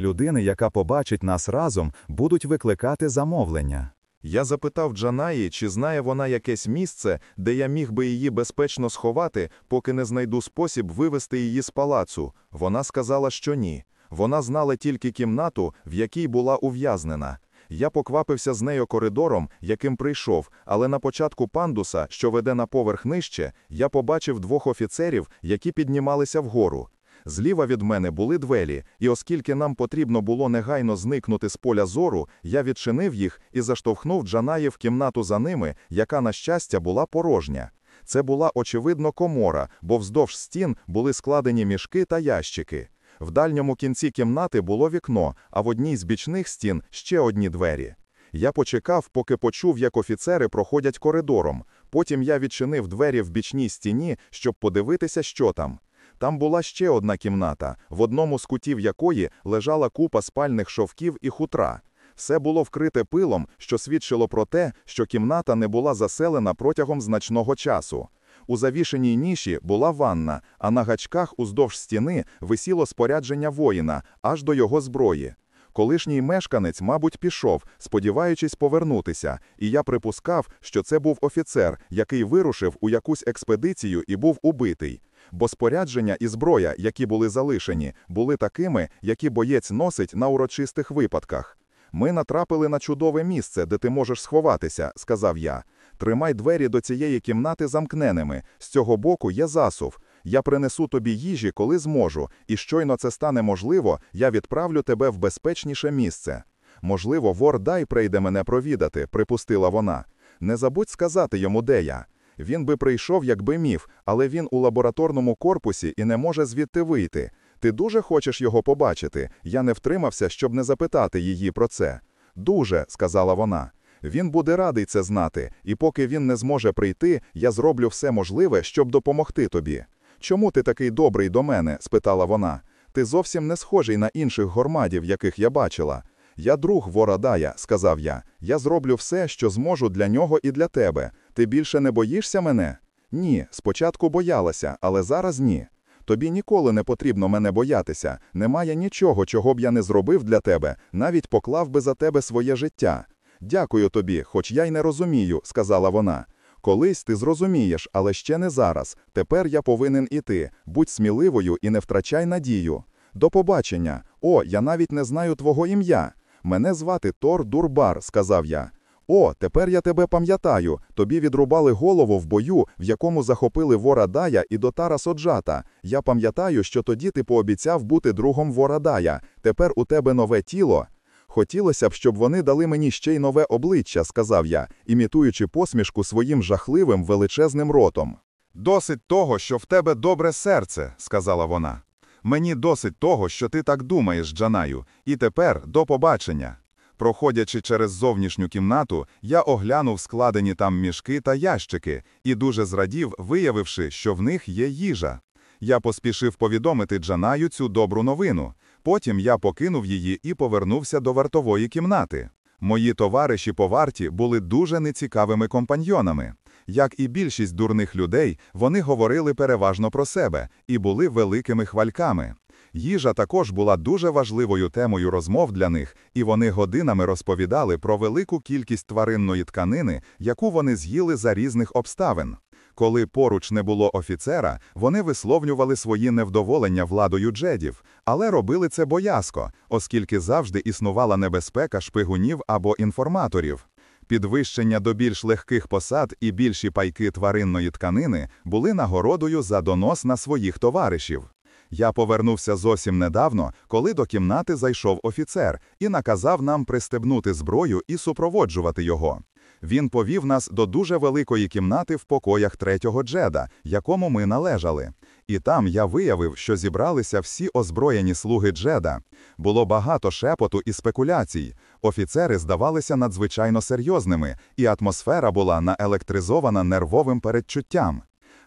Людини, яка побачить нас разом, будуть викликати замовлення. Я запитав Джанаї, чи знає вона якесь місце, де я міг би її безпечно сховати, поки не знайду спосіб вивести її з палацу. Вона сказала, що ні. Вона знала тільки кімнату, в якій була ув'язнена. Я поквапився з нею коридором, яким прийшов, але на початку пандуса, що веде на поверх нижче, я побачив двох офіцерів, які піднімалися вгору. Зліва від мене були двері, і оскільки нам потрібно було негайно зникнути з поля зору, я відчинив їх і заштовхнув Джанаї в кімнату за ними, яка, на щастя, була порожня. Це була, очевидно, комора, бо вздовж стін були складені мішки та ящики. В дальньому кінці кімнати було вікно, а в одній з бічних стін ще одні двері. Я почекав, поки почув, як офіцери проходять коридором. Потім я відчинив двері в бічній стіні, щоб подивитися, що там. Там була ще одна кімната, в одному з кутів якої лежала купа спальних шовків і хутра. Все було вкрите пилом, що свідчило про те, що кімната не була заселена протягом значного часу. У завішеній ніші була ванна, а на гачках уздовж стіни висіло спорядження воїна аж до його зброї. Колишній мешканець, мабуть, пішов, сподіваючись повернутися, і я припускав, що це був офіцер, який вирушив у якусь експедицію і був убитий. Бо спорядження і зброя, які були залишені, були такими, які боєць носить на урочистих випадках. Ми натрапили на чудове місце, де ти можеш сховатися, сказав я. Тримай двері до цієї кімнати замкненими. З цього боку є засув. Я принесу тобі їжі, коли зможу, і щойно це стане можливо, я відправлю тебе в безпечніше місце. Можливо, вор дай прийде мене провідати, припустила вона. Не забудь сказати йому, де я. Він би прийшов, якби міг, але він у лабораторному корпусі і не може звідти вийти. Ти дуже хочеш його побачити. Я не втримався, щоб не запитати її про це. Дуже, сказала вона. Він буде радий це знати, і поки він не зможе прийти, я зроблю все можливе, щоб допомогти тобі. Чому ти такий добрий до мене? спитала вона. Ти зовсім не схожий на інших гормадів, яких я бачила. Я друг Вородая, сказав я. Я зроблю все, що зможу для нього і для тебе. Ти більше не боїшся мене? Ні, спочатку боялася, але зараз ні. Тобі ніколи не потрібно мене боятися. Немає нічого, чого б я не зробив для тебе, навіть поклав би за тебе своє життя. Дякую тобі, хоч я й не розумію, сказала вона. Колись ти зрозумієш, але ще не зараз. Тепер я повинен іти. Будь сміливою і не втрачай надію. До побачення. О, я навіть не знаю твого ім'я. Мене звати Тор Дурбар, сказав я. О, тепер я тебе пам'ятаю. Тобі відрубали голову в бою, в якому захопили вора Дая і дотара Соджата. Я пам'ятаю, що тоді ти пообіцяв бути другом вора Дая. Тепер у тебе нове тіло. Хотілося б, щоб вони дали мені ще й нове обличчя, сказав я, імітуючи посмішку своїм жахливим величезним ротом. Досить того, що в тебе добре серце, сказала вона. Мені досить того, що ти так думаєш, Джанаю, і тепер до побачення. Проходячи через зовнішню кімнату, я оглянув складені там мішки та ящики і дуже зрадів, виявивши, що в них є їжа. Я поспішив повідомити Джанаю цю добру новину. Потім я покинув її і повернувся до вартової кімнати. Мої товариші по варті були дуже нецікавими компаньйонами. Як і більшість дурних людей, вони говорили переважно про себе і були великими хвальками. Їжа також була дуже важливою темою розмов для них, і вони годинами розповідали про велику кількість тваринної тканини, яку вони з'їли за різних обставин. Коли поруч не було офіцера, вони висловлювали свої невдоволення владою джедів, але робили це боязко, оскільки завжди існувала небезпека шпигунів або інформаторів. Підвищення до більш легких посад і більші пайки тваринної тканини були нагородою за донос на своїх товаришів. Я повернувся зовсім недавно, коли до кімнати зайшов офіцер і наказав нам пристебнути зброю і супроводжувати його. Він повів нас до дуже великої кімнати в покоях третього джеда, якому ми належали. І там я виявив, що зібралися всі озброєні слуги джеда. Було багато шепоту і спекуляцій. Офіцери здавалися надзвичайно серйозними, і атмосфера була наелектризована нервовим передчуттям.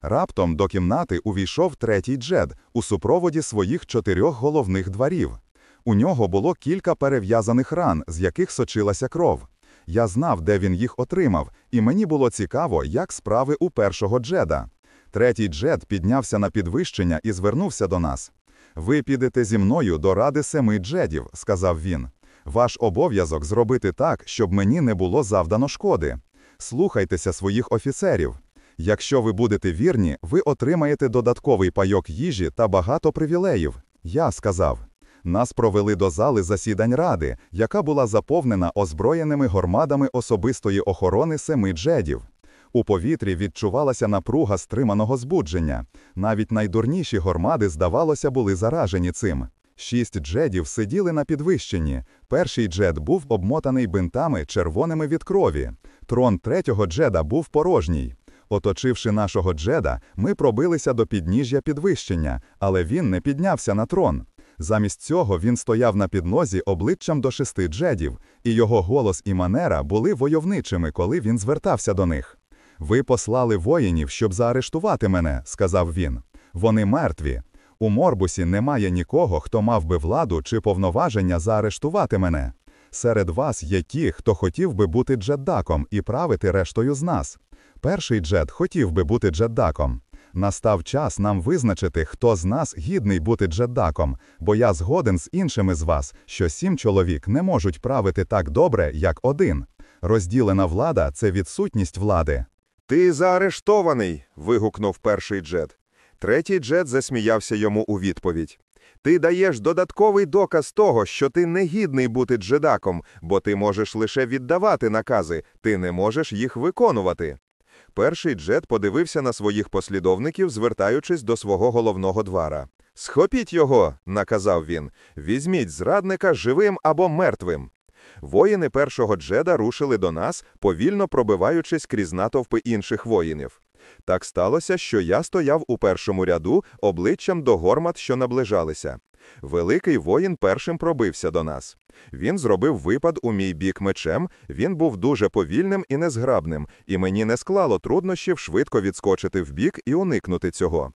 Раптом до кімнати увійшов третій джед у супроводі своїх чотирьох головних дворів. У нього було кілька перев'язаних ран, з яких сочилася кров. Я знав, де він їх отримав, і мені було цікаво, як справи у першого джеда. Третій джед піднявся на підвищення і звернувся до нас. Ви підете зі мною до ради семи джедів, сказав він. Ваш обов'язок зробити так, щоб мені не було завдано шкоди. Слухайтеся своїх офіцерів. Якщо ви будете вірні, ви отримаєте додатковий пайок їжі та багато привілеїв. Я сказав. Нас провели до зали засідань ради, яка була заповнена озброєними гормадами особистої охорони семи джедів. У повітрі відчувалася напруга стриманого збудження. Навіть найдурніші гормади, здавалося, були заражені цим. Шість джедів сиділи на підвищенні. Перший джед був обмотаний бинтами, червоними від крові. Трон третього джеда був порожній. Оточивши нашого джеда, ми пробилися до підніжжя підвищення, але він не піднявся на трон. Замість цього він стояв на піднозі обличчям до шести джедів, і його голос і манера були войовничими, коли він звертався до них. Ви послали воїнів, щоб заарештувати мене, сказав він. Вони мертві. У Морбусі немає нікого, хто мав би владу чи повноваження заарештувати мене. Серед вас є ті, хто хотів би бути джеддаком і правити рештою з нас. Перший джед хотів би бути джеддаком. Настав час нам визначити, хто з нас гідний бути джеддаком, бо я згоден з іншими з вас, що сім чоловік не можуть правити так добре, як один. Розділена влада це відсутність влади. Ти заарештований. вигукнув перший джед. Третій джед засміявся йому у відповідь. Ти даєш додатковий доказ того, що ти не гідний бути джедаком, бо ти можеш лише віддавати накази, ти не можеш їх виконувати. Перший джед подивився на своїх послідовників, звертаючись до свого головного двара. Схопіть його, наказав він. Візьміть зрадника живим або мертвим. Воїни першого джеда рушили до нас, повільно пробиваючись крізь натовпи інших воїнів. Так сталося, що я стояв у першому ряду обличчям до гормат, що наближалися. Великий воїн першим пробився до нас. Він зробив випад у мій бік мечем, він був дуже повільним і незграбним, і мені не склало труднощів швидко відскочити вбік і уникнути цього.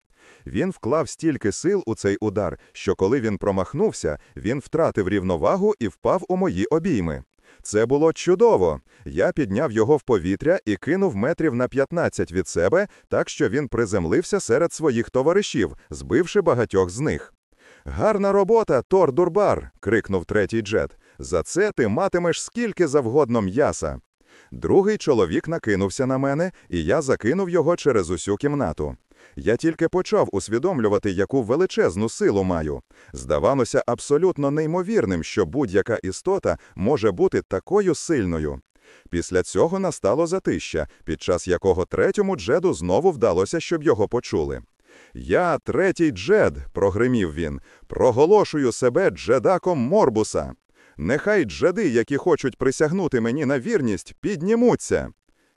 Він вклав стільки сил у цей удар, що коли він промахнувся, він втратив рівновагу і впав у мої обійми. Це було чудово. Я підняв його в повітря і кинув метрів на 15 від себе, так що він приземлився серед своїх товаришів, збивши багатьох з них. Гарна робота, Тор Дурбар. крикнув третій джет. За це ти матимеш скільки завгодно м'яса. Другий чоловік накинувся на мене, і я закинув його через усю кімнату. Я тільки почав усвідомлювати, яку величезну силу маю. Здавалося абсолютно неймовірним, що будь-яка істота може бути такою сильною. Після цього настало затища, під час якого третьому джеду знову вдалося, щоб його почули. Я, третій джед, прогримів він, проголошую себе джедаком Морбуса. Нехай джеди, які хочуть присягнути мені на вірність, піднімуться.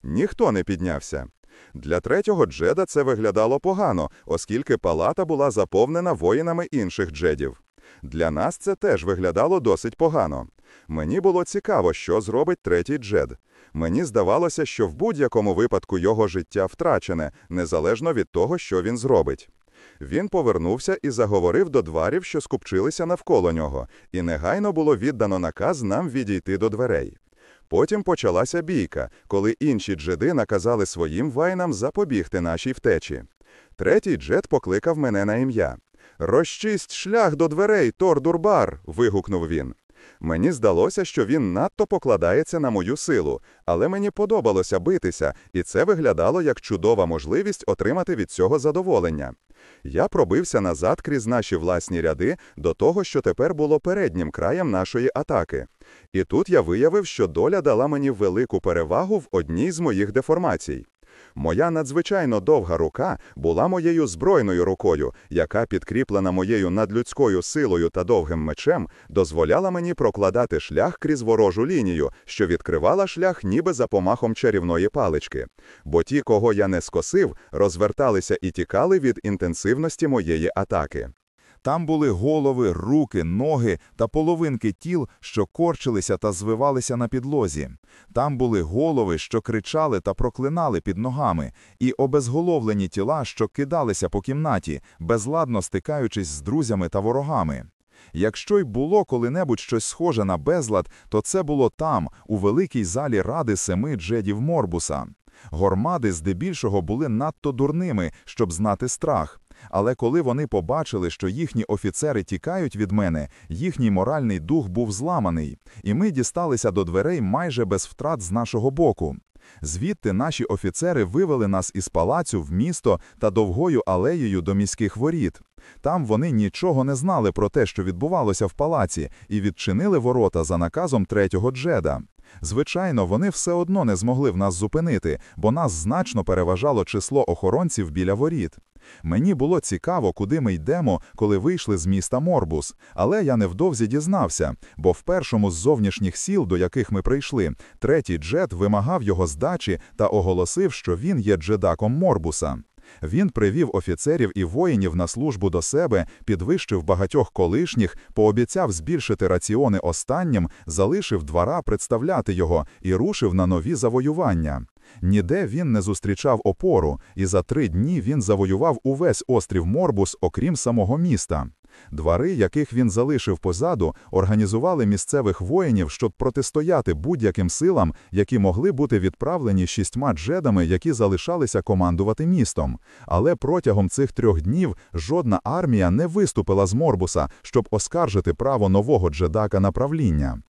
Ніхто не піднявся. Для третього джеда це виглядало погано, оскільки палата була заповнена воїнами інших джедів. Для нас це теж виглядало досить погано. Мені було цікаво, що зробить третій джед. Мені здавалося, що в будь-якому випадку його життя втрачене, незалежно від того, що він зробить. Він повернувся і заговорив до дварів, що скупчилися навколо нього, і негайно було віддано наказ нам відійти до дверей. Потім почалася бійка, коли інші джеди наказали своїм вайнам запобігти нашій втечі. Третій джед покликав мене на ім'я. Розчисть шлях до дверей, Тор Дурбар. вигукнув він. Мені здалося, що він надто покладається на мою силу, але мені подобалося битися, і це виглядало як чудова можливість отримати від цього задоволення. Я пробився назад крізь наші власні ряди до того, що тепер було переднім краєм нашої атаки. І тут я виявив, що доля дала мені велику перевагу в одній з моїх деформацій. Моя надзвичайно довга рука була моєю збройною рукою, яка, підкріплена моєю надлюдською силою та довгим мечем, дозволяла мені прокладати шлях крізь ворожу лінію, що відкривала шлях ніби за помахом чарівної палички. Бо ті, кого я не скосив, розверталися і тікали від інтенсивності моєї атаки. Там були голови, руки, ноги та половинки тіл, що корчилися та звивалися на підлозі. Там були голови, що кричали та проклинали під ногами, і обезголовлені тіла, що кидалися по кімнаті, безладно стикаючись з друзями та ворогами. Якщо й було коли-небудь щось схоже на безлад, то це було там, у великій залі ради семи джедів Морбуса. Гормади здебільшого були надто дурними, щоб знати страх. Але коли вони побачили, що їхні офіцери тікають від мене, їхній моральний дух був зламаний, і ми дісталися до дверей майже без втрат з нашого боку. Звідти наші офіцери вивели нас із палацю в місто та довгою алеєю до міських воріт. Там вони нічого не знали про те, що відбувалося в палаці, і відчинили ворота за наказом третього джеда. Звичайно, вони все одно не змогли в нас зупинити, бо нас значно переважало число охоронців біля воріт. Мені було цікаво, куди ми йдемо, коли вийшли з міста Морбус, але я невдовзі дізнався, бо в першому з зовнішніх сіл, до яких ми прийшли, третій джет вимагав його здачі та оголосив, що він є джедаком Морбуса. Він привів офіцерів і воїнів на службу до себе, підвищив багатьох колишніх, пообіцяв збільшити раціони останнім, залишив двора представляти його і рушив на нові завоювання. Ніде він не зустрічав опору, і за три дні він завоював увесь острів Морбус, окрім самого міста. Двари, яких він залишив позаду, організували місцевих воїнів, щоб протистояти будь-яким силам, які могли бути відправлені шістьма джедами, які залишалися командувати містом. Але протягом цих трьох днів жодна армія не виступила з Морбуса, щоб оскаржити право нового джедака на правління.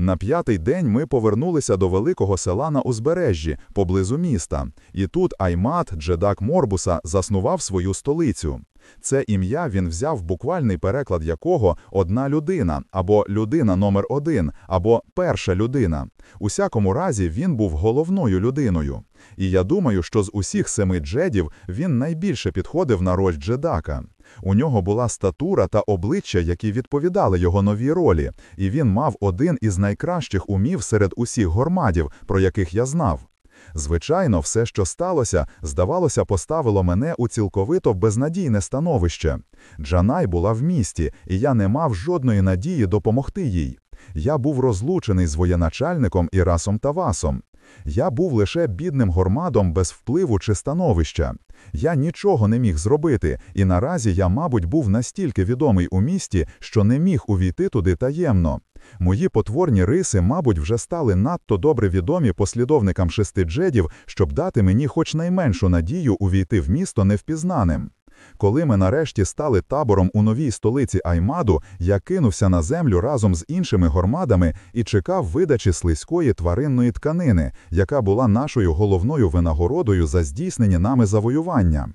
На п'ятий день ми повернулися до великого села на узбережжі, поблизу міста, і тут Аймат, джедак Морбуса, заснував свою столицю. Це ім'я він взяв буквальний переклад якого одна людина, або людина номер один, або перша людина. Усякому разі він був головною людиною. І я думаю, що з усіх семи джедів він найбільше підходив на роль джедака. У нього була статура та обличчя, які відповідали його новій ролі, і він мав один із найкращих умів серед усіх гормадів, про яких я знав. Звичайно, все, що сталося, здавалося, поставило мене у цілковито безнадійне становище. Джанай була в місті, і я не мав жодної надії допомогти їй. Я був розлучений з воєначальником Ірасом Тавасом. Я був лише бідним гормадом без впливу чи становища. Я нічого не міг зробити, і наразі я, мабуть, був настільки відомий у місті, що не міг увійти туди таємно. Мої потворні риси, мабуть, вже стали надто добре відомі послідовникам шести джедів, щоб дати мені хоч найменшу надію увійти в місто невпізнаним. Коли ми нарешті стали табором у новій столиці Аймаду, я кинувся на землю разом з іншими гормадами і чекав видачі слизької тваринної тканини, яка була нашою головною винагородою за здійснені нами завоювання.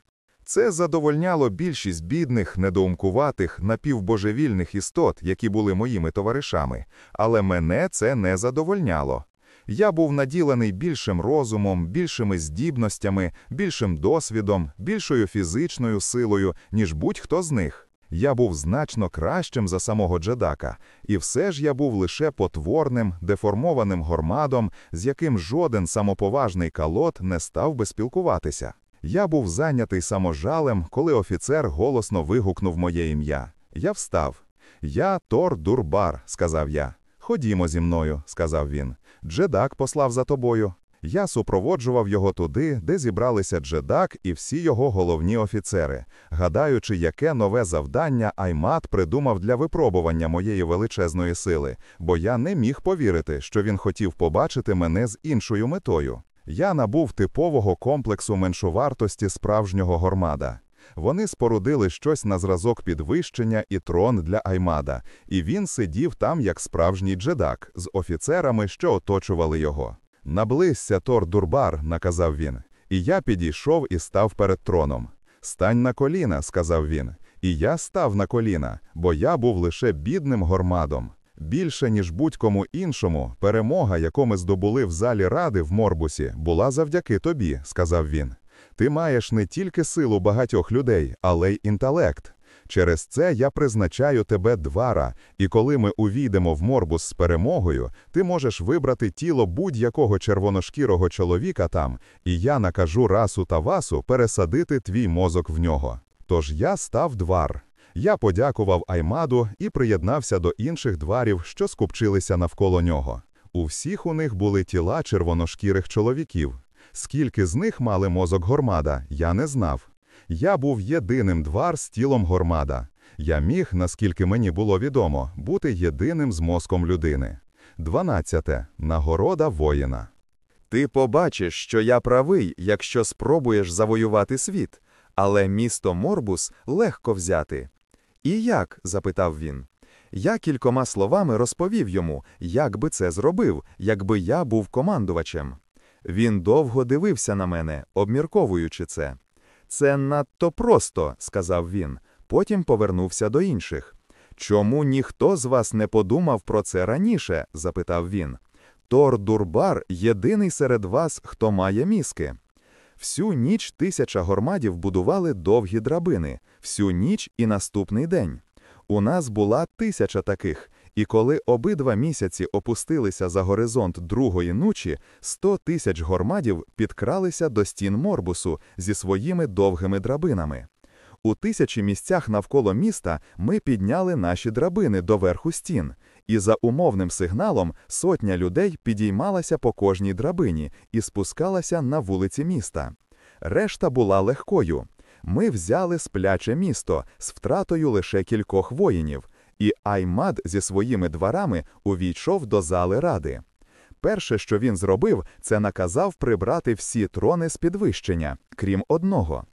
Це задовольняло більшість бідних, недоумкуватих, напівбожевільних істот, які були моїми товаришами, але мене це не задовольняло. Я був наділений більшим розумом, більшими здібностями, більшим досвідом, більшою фізичною силою, ніж будь-хто з них. Я був значно кращим за самого Джедака, і все ж я був лише потворним, деформованим гормадом, з яким жоден самоповажний калот не став би спілкуватися. Я був зайнятий саможалем, коли офіцер голосно вигукнув моє ім'я. Я встав. Я Тор Дурбар, сказав я. Ходімо зі мною, сказав він. Джедак послав за тобою. Я супроводжував його туди, де зібралися Джедак і всі його головні офіцери, гадаючи, яке нове завдання Аймат придумав для випробування моєї величезної сили, бо я не міг повірити, що він хотів побачити мене з іншою метою. Я набув типового комплексу меншовартості справжнього гормада. Вони спорудили щось на зразок підвищення і трон для Аймада, і він сидів там як справжній джедак з офіцерами, що оточували його. Наблизься, Тор Дурбар, наказав він, і я підійшов і став перед троном. Стань на коліна, сказав він, і я став на коліна, бо я був лише бідним гормадом. Більше, ніж будь-кому іншому, перемога, яку ми здобули в залі ради в Морбусі, була завдяки тобі, сказав він. Ти маєш не тільки силу багатьох людей, але й інтелект. Через це я призначаю тебе двара, і коли ми увійдемо в Морбус з перемогою, ти можеш вибрати тіло будь-якого червоношкірого чоловіка там, і я накажу расу та васу пересадити твій мозок в нього. Тож я став двар. Я подякував Аймаду і приєднався до інших дварів, що скупчилися навколо нього. У всіх у них були тіла червоношкірих чоловіків. Скільки з них мали мозок гормада, я не знав. Я був єдиним двар з тілом гормада. Я міг, наскільки мені було відомо, бути єдиним з мозком людини. 12. Нагорода воїна. Ти побачиш, що я правий, якщо спробуєш завоювати світ. але місто Морбус легко взяти. І як? запитав він. Я кількома словами розповів йому, як би це зробив, якби я був командувачем. Він довго дивився на мене, обмірковуючи це. Це надто просто, сказав він. Потім повернувся до інших. Чому ніхто з вас не подумав про це раніше? запитав він. Тор Дурбар єдиний серед вас, хто має мізки. Всю ніч тисяча гормадів будували довгі драбини, всю ніч і наступний день. У нас була тисяча таких, і коли обидва місяці опустилися за горизонт другої ночі, сто тисяч гормадів підкралися до стін Морбусу зі своїми довгими драбинами. У тисячі місцях навколо міста ми підняли наші драбини до верху стін, і за умовним сигналом сотня людей підіймалася по кожній драбині і спускалася на вулиці міста. Решта була легкою. Ми взяли спляче місто з втратою лише кількох воїнів, і Аймад зі своїми дворами увійшов до зали ради. Перше, що він зробив, це наказав прибрати всі трони з підвищення, крім одного.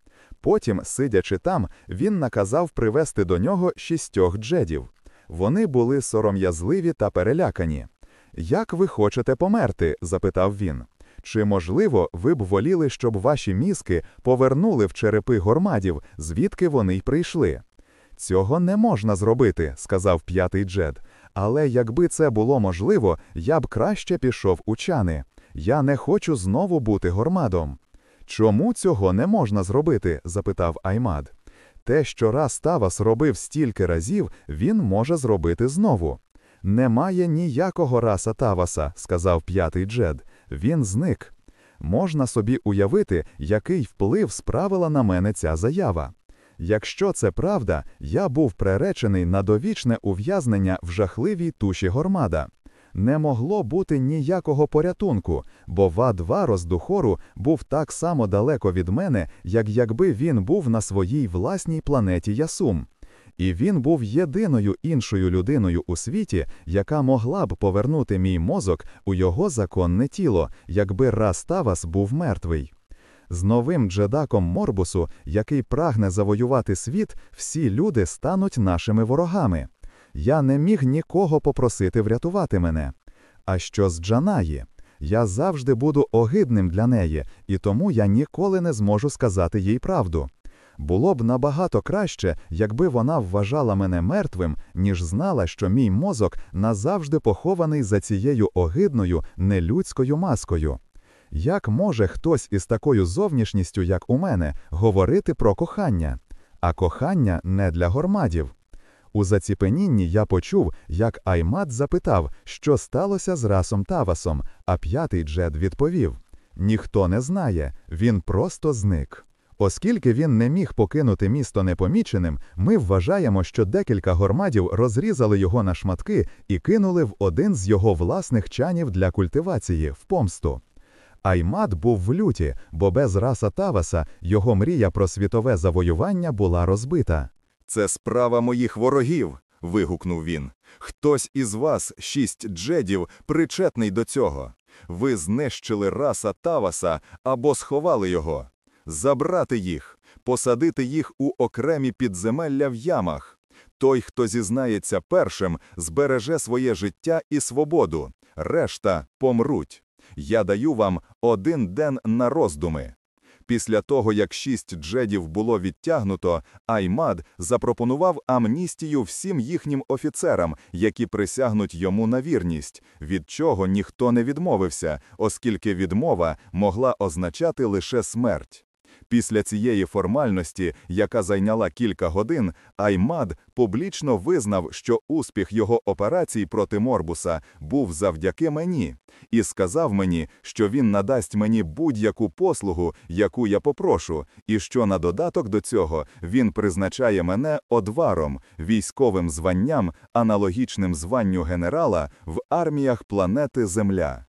Потім, сидячи там, він наказав привести до нього шістьох джедів. Вони були сором'язливі та перелякані. Як ви хочете померти? запитав він. Чи можливо ви б воліли, щоб ваші мізки повернули в черепи гормадів, звідки вони й прийшли? Цього не можна зробити, сказав п'ятий джед. Але якби це було можливо, я б краще пішов у чани. Я не хочу знову бути гормадом. Чому цього не можна зробити? запитав Аймад. Те, що раз Тавас робив стільки разів, він може зробити знову. Немає ніякого раса Таваса, сказав п'ятий джед. Він зник. Можна собі уявити, який вплив справила на мене ця заява. Якщо це правда, я був приречений на довічне ув'язнення в жахливій туші гормада. Не могло бути ніякого порятунку, бо Вад-Варос Духору був так само далеко від мене, як якби він був на своїй власній планеті Ясум. І він був єдиною іншою людиною у світі, яка могла б повернути мій мозок у його законне тіло, якби Раставас був мертвий. З новим джедаком Морбусу, який прагне завоювати світ, всі люди стануть нашими ворогами. Я не міг нікого попросити врятувати мене. А що з Джанаї? Я завжди буду огидним для неї, і тому я ніколи не зможу сказати їй правду. Було б набагато краще, якби вона вважала мене мертвим, ніж знала, що мій мозок назавжди похований за цією огидною, нелюдською маскою. Як може хтось із такою зовнішністю, як у мене, говорити про кохання? А кохання не для гормадів. У заціпенінні я почув, як Аймат запитав, що сталося з расом Тавасом, а п'ятий Джед відповів: Ніхто не знає, він просто зник. Оскільки він не міг покинути місто непоміченим, ми вважаємо, що декілька гормадів розрізали його на шматки і кинули в один з його власних чанів для культивації в помсту. Аймат був в люті, бо без раса Таваса його мрія про світове завоювання була розбита. Це справа моїх ворогів. вигукнув він. Хтось із вас, шість джедів, причетний до цього. Ви знищили раса Таваса або сховали його. Забрати їх, посадити їх у окремі підземелля в ямах. Той, хто зізнається першим, збереже своє життя і свободу. Решта помруть. Я даю вам один день на роздуми. Після того, як шість джедів було відтягнуто, Аймад запропонував амністію всім їхнім офіцерам, які присягнуть йому на вірність, від чого ніхто не відмовився, оскільки відмова могла означати лише смерть. Після цієї формальності, яка зайняла кілька годин, Аймад публічно визнав, що успіх його операцій проти Морбуса був завдяки мені, і сказав мені, що він надасть мені будь-яку послугу, яку я попрошу, і що на додаток до цього він призначає мене одваром, військовим званням, аналогічним званню генерала в арміях планети Земля.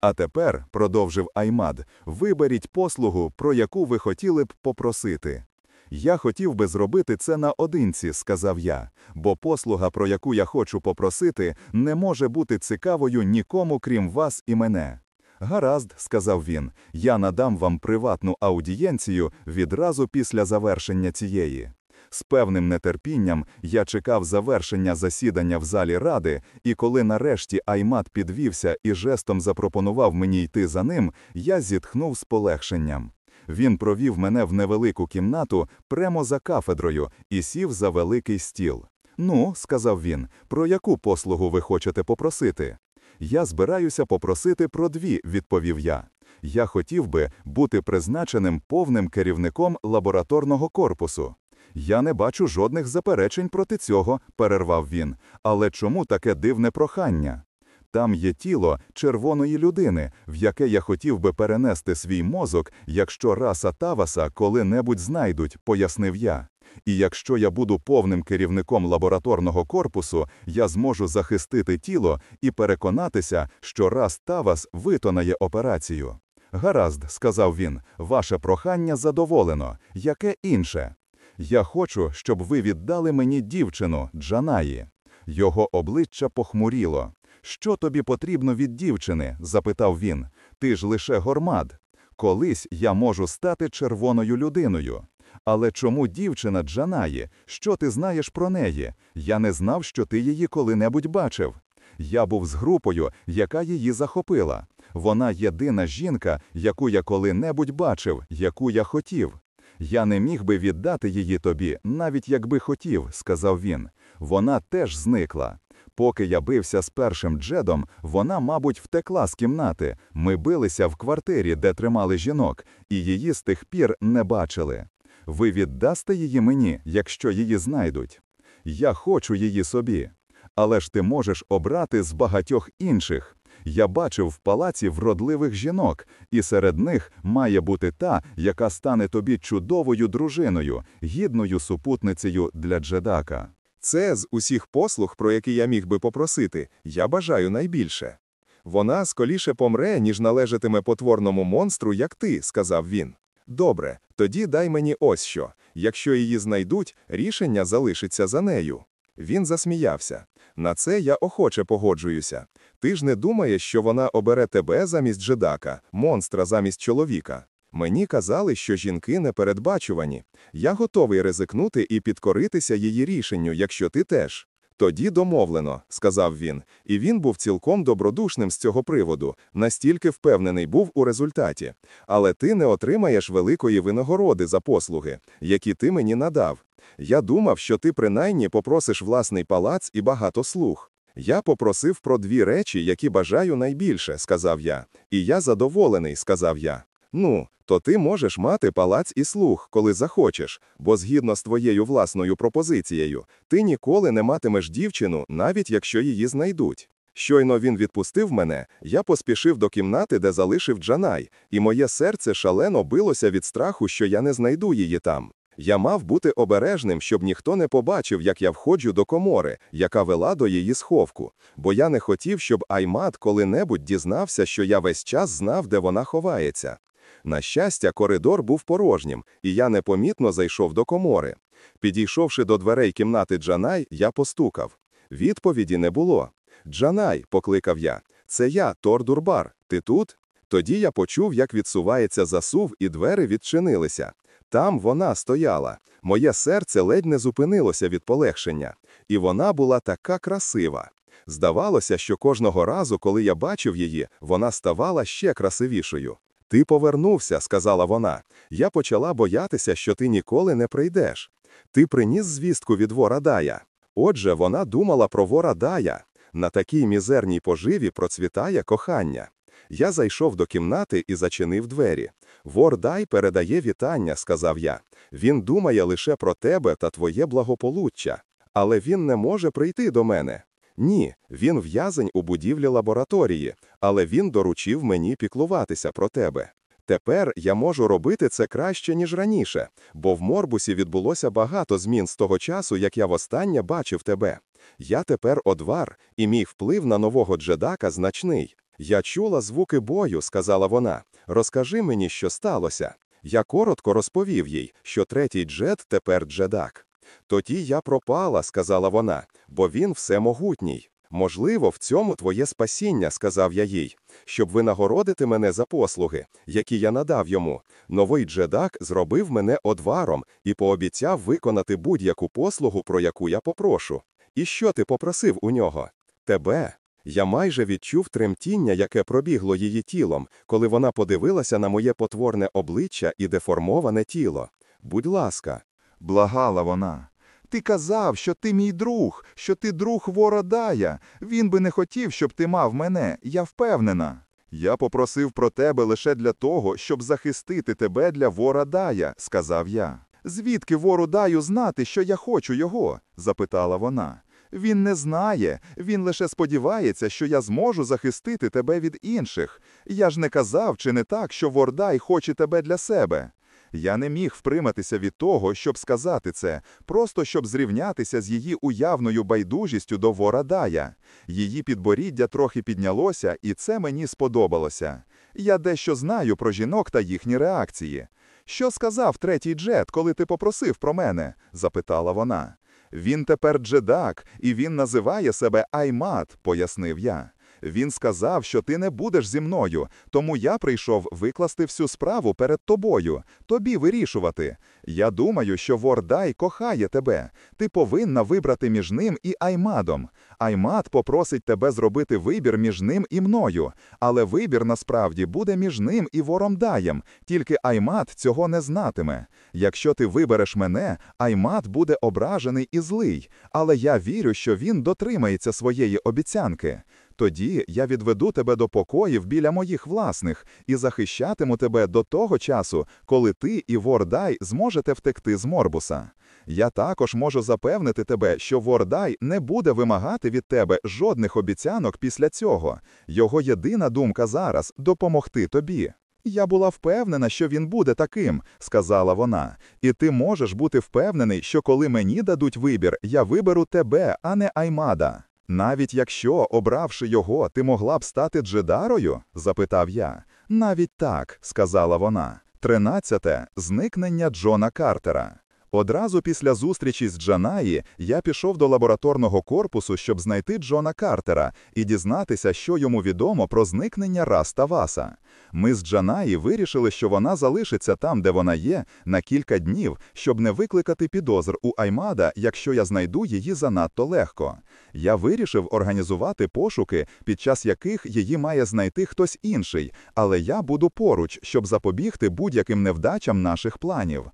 А тепер, продовжив Аймад, виберіть послугу, про яку ви хотіли б попросити. Я хотів би зробити це наодинці, сказав я, бо послуга, про яку я хочу попросити, не може бути цікавою нікому, крім вас і мене. Гаразд, сказав він, я надам вам приватну аудієнцію відразу після завершення цієї. З певним нетерпінням я чекав завершення засідання в залі ради, і коли нарешті Аймат підвівся і жестом запропонував мені йти за ним, я зітхнув з полегшенням. Він провів мене в невелику кімнату прямо за кафедрою і сів за великий стіл. Ну, сказав він, про яку послугу ви хочете попросити? Я збираюся попросити про дві, відповів я. Я хотів би бути призначеним повним керівником лабораторного корпусу. Я не бачу жодних заперечень проти цього, перервав він. Але чому таке дивне прохання? Там є тіло червоної людини, в яке я хотів би перенести свій мозок, якщо раса Таваса коли-небудь знайдуть, пояснив я. І якщо я буду повним керівником лабораторного корпусу, я зможу захистити тіло і переконатися, що раз Тавас виконає операцію. Гаразд, сказав він, ваше прохання задоволено. Яке інше? Я хочу, щоб ви віддали мені дівчину, Джанаї. Його обличчя похмуріло. Що тобі потрібно від дівчини? запитав він. Ти ж лише гормад. Колись я можу стати червоною людиною. Але чому дівчина Джанаї? Що ти знаєш про неї? Я не знав, що ти її коли-небудь бачив. Я був з групою, яка її захопила. Вона єдина жінка, яку я коли-небудь бачив, яку я хотів. Я не міг би віддати її тобі, навіть якби хотів, сказав він. Вона теж зникла. Поки я бився з першим джедом, вона, мабуть, втекла з кімнати. Ми билися в квартирі, де тримали жінок, і її з тих пір не бачили. Ви віддасте її мені, якщо її знайдуть. Я хочу її собі. Але ж ти можеш обрати з багатьох інших. Я бачив в палаці вродливих жінок, і серед них має бути та, яка стане тобі чудовою дружиною, гідною супутницею для Джедака. Це з усіх послуг, про які я міг би попросити, я бажаю найбільше. Вона скоріше помре, ніж належатиме потворному монстру, як ти, сказав він. Добре, тоді дай мені ось що. Якщо її знайдуть, рішення залишиться за нею. Він засміявся. На це я охоче погоджуюся. Ти ж не думаєш, що вона обере тебе замість джедака, монстра замість чоловіка. Мені казали, що жінки непередбачувані. Я готовий ризикнути і підкоритися її рішенню, якщо ти теж. Тоді домовлено, сказав він, і він був цілком добродушним з цього приводу, настільки впевнений був у результаті. Але ти не отримаєш великої винагороди за послуги, які ти мені надав. Я думав, що ти принаймні попросиш власний палац і багато слуг. Я попросив про дві речі, які бажаю найбільше, сказав я. І я задоволений, сказав я. Ну, то ти можеш мати палац і слуг, коли захочеш, бо згідно з твоєю власною пропозицією, ти ніколи не матимеш дівчину, навіть якщо її знайдуть. Щойно він відпустив мене, я поспішив до кімнати, де залишив Джанай, і моє серце шалено билося від страху, що я не знайду її там. Я мав бути обережним, щоб ніхто не побачив, як я входжу до комори, яка вела до її сховку, бо я не хотів, щоб Аймат коли-небудь дізнався, що я весь час знав, де вона ховається. На щастя, коридор був порожнім, і я непомітно зайшов до комори. Підійшовши до дверей кімнати Джанай, я постукав. Відповіді не було. Джанай, покликав я, це я, Тор Дурбар. Ти тут? Тоді я почув, як відсувається засув, і двері відчинилися. Там вона стояла. Моє серце ледь не зупинилося від полегшення, і вона була така красива. Здавалося, що кожного разу, коли я бачив її, вона ставала ще красивішою. Ти повернувся, сказала вона. Я почала боятися, що ти ніколи не прийдеш. Ти приніс звістку від вора Дая. Отже, вона думала про вора Дая. На такій мізерній поживі процвітає кохання. Я зайшов до кімнати і зачинив двері. Вор Дай передає вітання, сказав я. Він думає лише про тебе та твоє благополуччя. Але він не може прийти до мене. Ні, він в'язень у будівлі лабораторії, але він доручив мені піклуватися про тебе. Тепер я можу робити це краще, ніж раніше, бо в Морбусі відбулося багато змін з того часу, як я востаннє бачив тебе. Я тепер одвар, і мій вплив на нового джедака значний. Я чула звуки бою, сказала вона. Розкажи мені, що сталося. Я коротко розповів їй, що третій джед тепер джедак. Тоді я пропала, сказала вона, бо він всемогутній. Можливо, в цьому твоє спасіння, сказав я їй, щоб винагородити мене за послуги, які я надав йому. Новий джедак зробив мене одваром і пообіцяв виконати будь-яку послугу, про яку я попрошу. І що ти попросив у нього? Тебе. Я майже відчув тремтіння, яке пробігло її тілом, коли вона подивилася на моє потворне обличчя і деформоване тіло. Будь ласка, Благала вона. Ти казав, що ти мій друг, що ти друг Вородая. Він би не хотів, щоб ти мав мене, я впевнена. Я попросив про тебе лише для того, щоб захистити тебе для Вородая, сказав я. Звідки Вородаю знати, що я хочу його? запитала вона. Він не знає, він лише сподівається, що я зможу захистити тебе від інших. Я ж не казав, чи не так, що Вордай хоче тебе для себе. Я не міг вприматися від того, щоб сказати це, просто щоб зрівнятися з її уявною байдужістю до Ворадая. Її підборіддя трохи піднялося, і це мені сподобалося. Я дещо знаю про жінок та їхні реакції. Що сказав третій Джет, коли ти попросив про мене? запитала вона. Він тепер джедак, і він називає себе Аймат, пояснив я. Він сказав, що ти не будеш зі мною, тому я прийшов викласти всю справу перед тобою, тобі вирішувати. Я думаю, що Вордай кохає тебе. Ти повинна вибрати між ним і Аймадом. Аймад попросить тебе зробити вибір між ним і мною, але вибір насправді буде між ним і Воромдаєм, тільки Аймад цього не знатиме. Якщо ти вибереш мене, Аймад буде ображений і злий, але я вірю, що він дотримається своєї обіцянки. Тоді я відведу тебе до покоїв біля моїх власних і захищатиму тебе до того часу, коли ти і Вордай зможете втекти з Морбуса. Я також можу запевнити тебе, що Вордай не буде вимагати від тебе жодних обіцянок після цього. Його єдина думка зараз допомогти тобі. Я була впевнена, що він буде таким, сказала вона. І ти можеш бути впевнений, що коли мені дадуть вибір, я виберу тебе, а не Аймада. Навіть якщо, обравши його, ти могла б стати джедарою? запитав я. Навіть так, сказала вона. Тринадцяте зникнення Джона Картера. Одразу після зустрічі з Джанаї я пішов до лабораторного корпусу, щоб знайти Джона Картера і дізнатися, що йому відомо про зникнення Раста Васа. Ми з Джанаї вирішили, що вона залишиться там, де вона є, на кілька днів, щоб не викликати підозр у Аймада, якщо я знайду її занадто легко. Я вирішив організувати пошуки, під час яких її має знайти хтось інший, але я буду поруч, щоб запобігти будь-яким невдачам наших планів.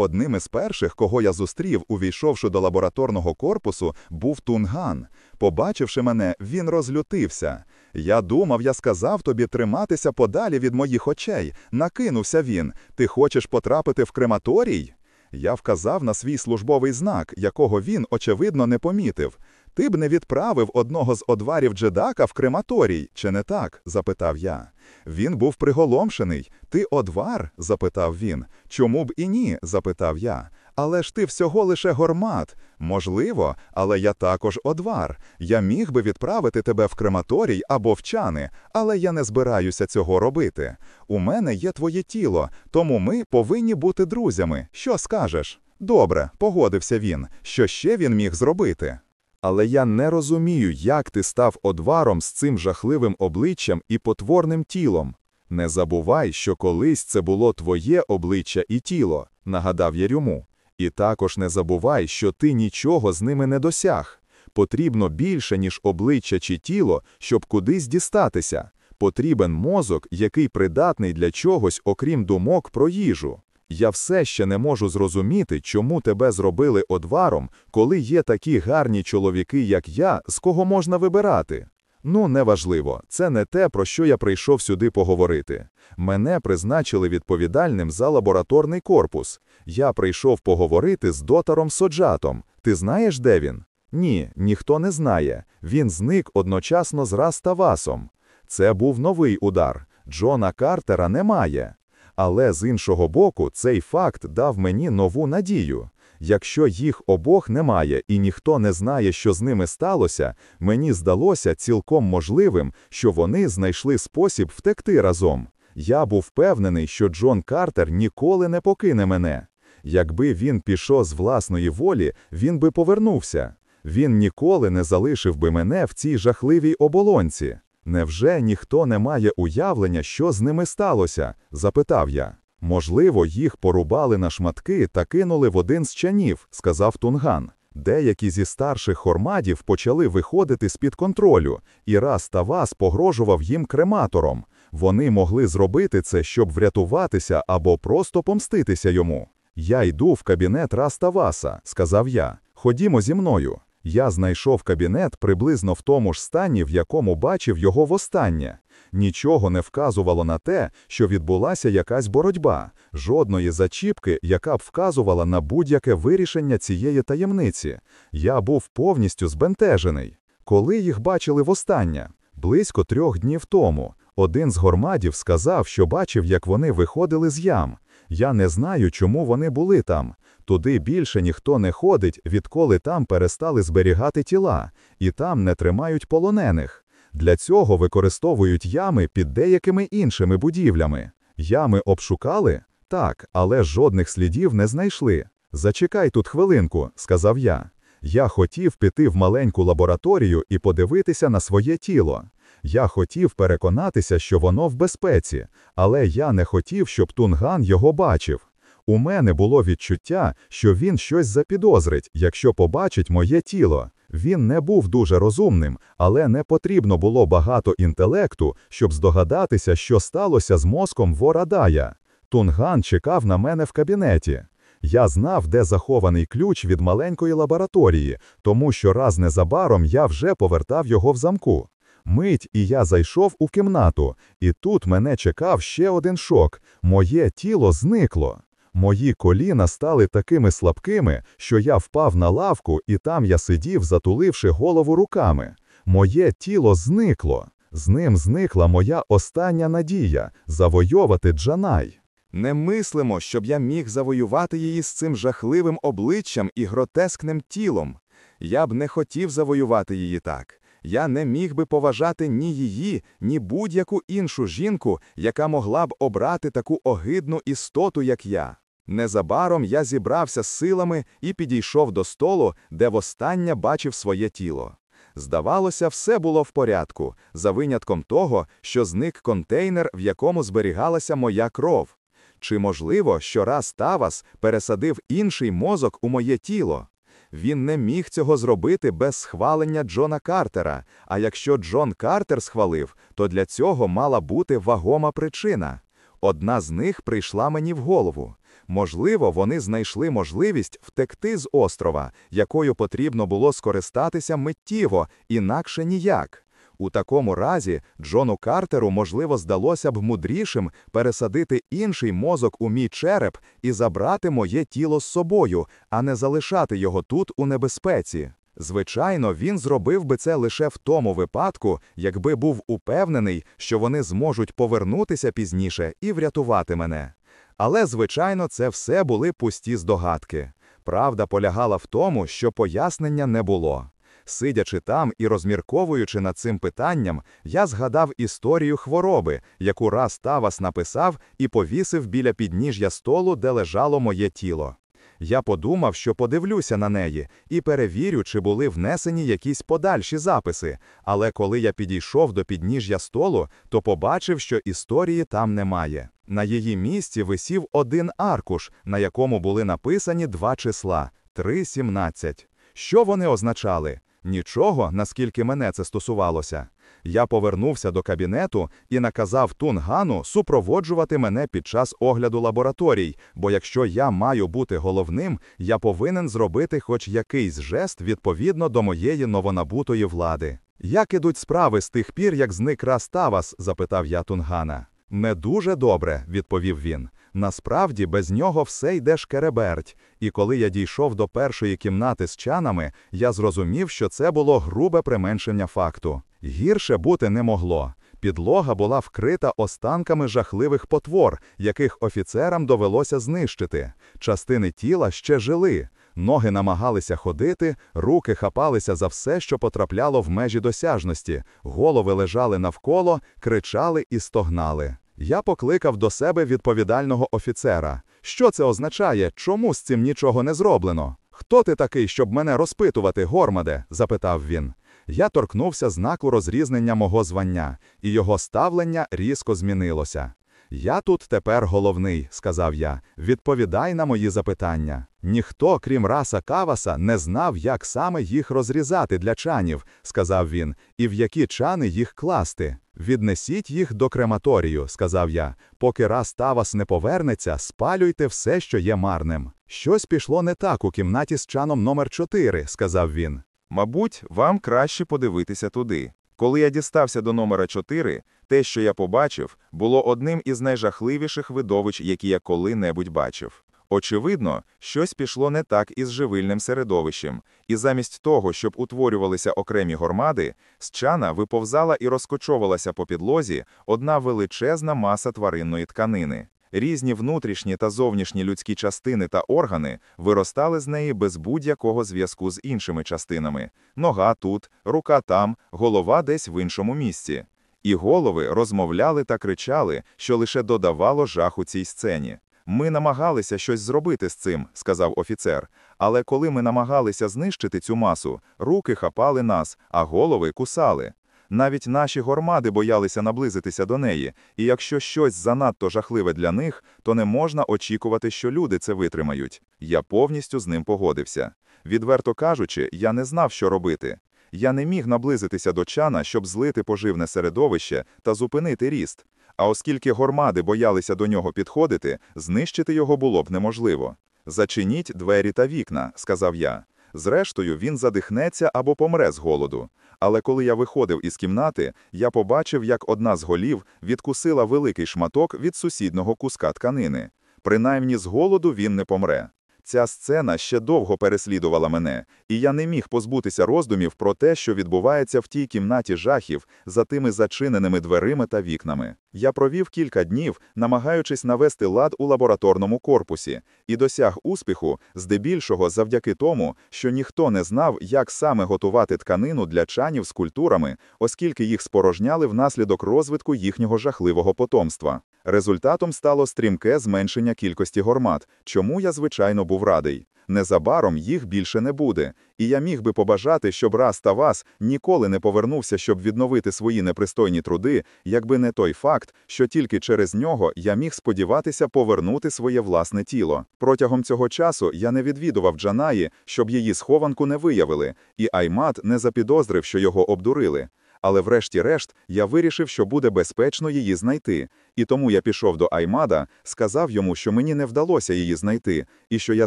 Одним із перших, кого я зустрів, увійшовши до лабораторного корпусу, був Тунган. Побачивши мене, він розлютився. Я думав, я сказав тобі триматися подалі від моїх очей. Накинувся він. Ти хочеш потрапити в крематорій? Я вказав на свій службовий знак, якого він, очевидно, не помітив. Ти б не відправив одного з одварів Джедака в крематорій, чи не так? запитав я. Він був приголомшений. Ти одвар? запитав він. Чому б і ні? запитав я. Але ж ти всього лише гормат. Можливо, але я також одвар. Я міг би відправити тебе в крематорій або в чани, але я не збираюся цього робити. У мене є твоє тіло, тому ми повинні бути друзями. Що скажеш? Добре, погодився він. Що ще він міг зробити? Але я не розумію, як ти став одваром з цим жахливим обличчям і потворним тілом. Не забувай, що колись це було твоє обличчя і тіло, нагадав я йому. І також не забувай, що ти нічого з ними не досяг. Потрібно більше, ніж обличчя чи тіло, щоб кудись дістатися. Потрібен мозок, який придатний для чогось, окрім думок про їжу. Я все ще не можу зрозуміти, чому тебе зробили одваром, коли є такі гарні чоловіки, як я, з кого можна вибирати. Ну, неважливо, це не те, про що я прийшов сюди поговорити. Мене призначили відповідальним за лабораторний корпус. Я прийшов поговорити з дотаром Соджатом. Ти знаєш, де він? Ні, ніхто не знає. Він зник одночасно з Раставасом. Це був новий удар. Джона Картера немає. Але з іншого боку, цей факт дав мені нову надію. Якщо їх обох немає і ніхто не знає, що з ними сталося, мені здалося цілком можливим, що вони знайшли спосіб втекти разом. Я був впевнений, що Джон Картер ніколи не покине мене. Якби він пішов з власної волі, він би повернувся. Він ніколи не залишив би мене в цій жахливій оболонці. Невже ніхто не має уявлення, що з ними сталося? запитав я. Можливо, їх порубали на шматки та кинули в один з чанів, сказав Тунган. Деякі зі старших хормадів почали виходити з-під контролю, і раз Тавас погрожував їм крематором. Вони могли зробити це, щоб врятуватися або просто помститися йому. Я йду в кабінет Раставаса, сказав я. Ходімо зі мною. Я знайшов кабінет приблизно в тому ж стані, в якому бачив його востаннє. Нічого не вказувало на те, що відбулася якась боротьба, жодної зачіпки, яка б вказувала на будь-яке вирішення цієї таємниці. Я був повністю збентежений. Коли їх бачили востаннє? Близько трьох днів тому. Один з гормадів сказав, що бачив, як вони виходили з ям. Я не знаю, чому вони були там. Туди більше ніхто не ходить, відколи там перестали зберігати тіла, і там не тримають полонених. Для цього використовують ями під деякими іншими будівлями. Ями обшукали? Так, але жодних слідів не знайшли. Зачекай тут хвилинку, сказав я. Я хотів піти в маленьку лабораторію і подивитися на своє тіло. Я хотів переконатися, що воно в безпеці, але я не хотів, щоб Тунган його бачив. У мене було відчуття, що він щось запідозрить, якщо побачить моє тіло. Він не був дуже розумним, але не потрібно було багато інтелекту, щоб здогадатися, що сталося з мозком Ворадая. Тунган чекав на мене в кабінеті. Я знав, де захований ключ від маленької лабораторії, тому що раз незабаром я вже повертав його в замку. Мить, і я зайшов у кімнату, і тут мене чекав ще один шок. Моє тіло зникло. Мої коліна стали такими слабкими, що я впав на лавку, і там я сидів, затуливши голову руками. Моє тіло зникло. З ним зникла моя остання надія завойовати Джанай. Не мислимо, щоб я міг завоювати її з цим жахливим обличчям і гротескним тілом. Я б не хотів завоювати її так. Я не міг би поважати ні її, ні будь-яку іншу жінку, яка могла б обрати таку огидну істоту, як я. Незабаром я зібрався з силами і підійшов до столу, де востаннє бачив своє тіло. Здавалося, все було в порядку, за винятком того, що зник контейнер, в якому зберігалася моя кров. Чи можливо, що раз Тавас пересадив інший мозок у моє тіло? Він не міг цього зробити без схвалення Джона Картера, а якщо Джон Картер схвалив, то для цього мала бути вагома причина. Одна з них прийшла мені в голову. Можливо, вони знайшли можливість втекти з острова, якою потрібно було скористатися миттєво, інакше ніяк. У такому разі Джону Картеру, можливо, здалося б мудрішим пересадити інший мозок у мій череп і забрати моє тіло з собою, а не залишати його тут у небезпеці. Звичайно, він зробив би це лише в тому випадку, якби був упевнений, що вони зможуть повернутися пізніше і врятувати мене. Але, звичайно, це все були пусті здогадки. Правда полягала в тому, що пояснення не було. Сидячи там і розмірковуючи над цим питанням, я згадав історію хвороби, яку раз Тавас написав і повісив біля підніжжя столу, де лежало моє тіло. Я подумав, що подивлюся на неї і перевірю, чи були внесені якісь подальші записи, але коли я підійшов до підніжжя столу, то побачив, що історії там немає. На її місці висів один аркуш, на якому були написані два числа 3.17. Що вони означали? Нічого, наскільки мене це стосувалося. Я повернувся до кабінету і наказав Тунгану супроводжувати мене під час огляду лабораторій, бо якщо я маю бути головним, я повинен зробити хоч якийсь жест відповідно до моєї новонабутої влади. Як ідуть справи з тих пір, як зник Раставас? запитав я Тунгана. Не дуже добре, відповів він. Насправді без нього все йде шкереберть, і коли я дійшов до першої кімнати з чанами, я зрозумів, що це було грубе применшення факту. Гірше бути не могло. Підлога була вкрита останками жахливих потвор, яких офіцерам довелося знищити. Частини тіла ще жили. Ноги намагалися ходити, руки хапалися за все, що потрапляло в межі досяжності, голови лежали навколо, кричали і стогнали. Я покликав до себе відповідального офіцера. Що це означає? Чому з цим нічого не зроблено? Хто ти такий, щоб мене розпитувати, Гормаде? запитав він. Я торкнувся знаку розрізнення мого звання, і його ставлення різко змінилося. Я тут тепер головний, сказав я. Відповідай на мої запитання. Ніхто, крім раса Каваса, не знав, як саме їх розрізати для чанів, сказав він, і в які чани їх класти. Віднесіть їх до крематорію, сказав я. Поки раз Тавас не повернеться, спалюйте все, що є марним. Щось пішло не так у кімнаті з чаном номер 4 сказав він. Мабуть, вам краще подивитися туди. Коли я дістався до номера 4, те, що я побачив, було одним із найжахливіших видовищ, які я коли-небудь бачив. Очевидно, щось пішло не так із живильним середовищем, і замість того, щоб утворювалися окремі гормади, з чана виповзала і розкочовувалася по підлозі одна величезна маса тваринної тканини. Різні внутрішні та зовнішні людські частини та органи виростали з неї без будь-якого зв'язку з іншими частинами: нога тут, рука там, голова десь в іншому місці. І голови розмовляли та кричали, що лише додавало жаху цій сцені. Ми намагалися щось зробити з цим, сказав офіцер. Але коли ми намагалися знищити цю масу, руки хапали нас, а голови кусали. Навіть наші гормади боялися наблизитися до неї, і якщо щось занадто жахливе для них, то не можна очікувати, що люди це витримають. Я повністю з ним погодився. Відверто кажучи, я не знав, що робити. Я не міг наблизитися до чана, щоб злити поживне середовище та зупинити ріст. А оскільки гормади боялися до нього підходити, знищити його було б неможливо. Зачиніть двері та вікна, сказав я. Зрештою, він задихнеться або помре з голоду. Але коли я виходив із кімнати, я побачив, як одна з голів відкусила великий шматок від сусідного куска тканини. Принаймні з голоду він не помре. Ця сцена ще довго переслідувала мене, і я не міг позбутися роздумів про те, що відбувається в тій кімнаті жахів за тими зачиненими дверима та вікнами. Я провів кілька днів, намагаючись навести лад у лабораторному корпусі, і досяг успіху, здебільшого завдяки тому, що ніхто не знав, як саме готувати тканину для чанів з культурами, оскільки їх спорожняли внаслідок розвитку їхнього жахливого потомства. Результатом стало стрімке зменшення кількості гормат, чому я, звичайно, був радий. Незабаром їх більше не буде, і я міг би побажати, щоб раз та вас ніколи не повернувся, щоб відновити свої непристойні труди, якби не той факт, що тільки через нього я міг сподіватися повернути своє власне тіло. Протягом цього часу я не відвідував Джанаї, щоб її схованку не виявили, і Аймат не запідозрив, що його обдурили. Але врешті-решт я вирішив, що буде безпечно її знайти. І тому я пішов до Аймада, сказав йому, що мені не вдалося її знайти, і що я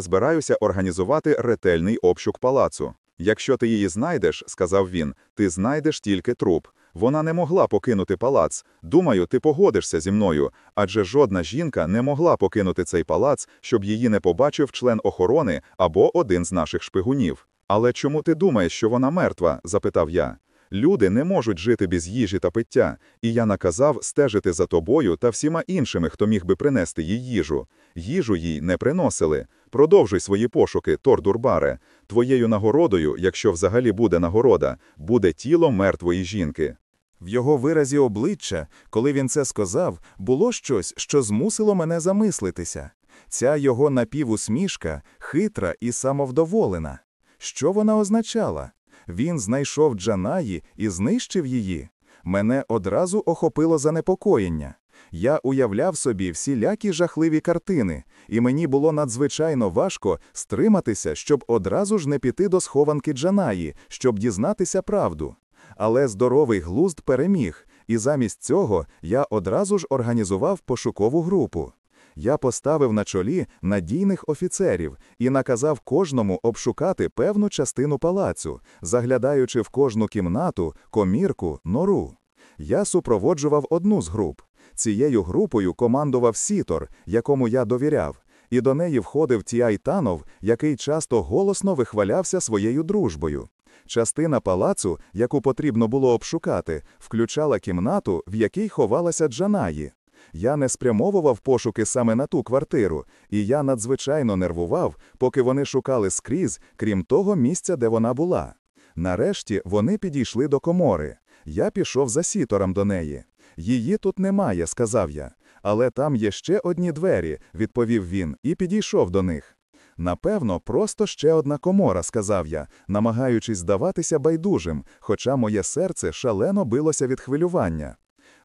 збираюся організувати ретельний обшук палацу. Якщо ти її знайдеш, сказав він, ти знайдеш тільки труп. Вона не могла покинути палац. Думаю, ти погодишся зі мною, адже жодна жінка не могла покинути цей палац, щоб її не побачив член охорони або один з наших шпигунів. Але чому ти думаєш, що вона мертва? запитав я. Люди не можуть жити без їжі та пиття, і я наказав стежити за тобою та всіма іншими, хто міг би принести їй їжу. Їжу їй не приносили. Продовжуй свої пошуки, Тордурбаре. Твоєю нагородою, якщо взагалі буде нагорода, буде тіло мертвої жінки. В його виразі обличчя, коли він це сказав, було щось, що змусило мене замислитися. Ця його напівусмішка хитра і самовдоволена. Що вона означала? Він знайшов Джанаї і знищив її. Мене одразу охопило занепокоєння. Я уявляв собі всілякі жахливі картини, і мені було надзвичайно важко стриматися, щоб одразу ж не піти до схованки Джанаї, щоб дізнатися правду. Але здоровий глузд переміг, і замість цього я одразу ж організував пошукову групу. Я поставив на чолі надійних офіцерів і наказав кожному обшукати певну частину палацу, заглядаючи в кожну кімнату, комірку, нору. Я супроводжував одну з груп. Цією групою командував Сітор, якому я довіряв, і до неї входив Тіайтанов, який часто голосно вихвалявся своєю дружбою. Частина палацу, яку потрібно було обшукати, включала кімнату, в якій ховалася Джанаї. Я не спрямовував пошуки саме на ту квартиру, і я надзвичайно нервував, поки вони шукали скрізь, крім того місця, де вона була. Нарешті вони підійшли до комори. Я пішов за сітором до неї. Її тут немає, сказав я. Але там є ще одні двері, відповів він, і підійшов до них. Напевно, просто ще одна комора, сказав я, намагаючись здаватися байдужим, хоча моє серце шалено билося від хвилювання.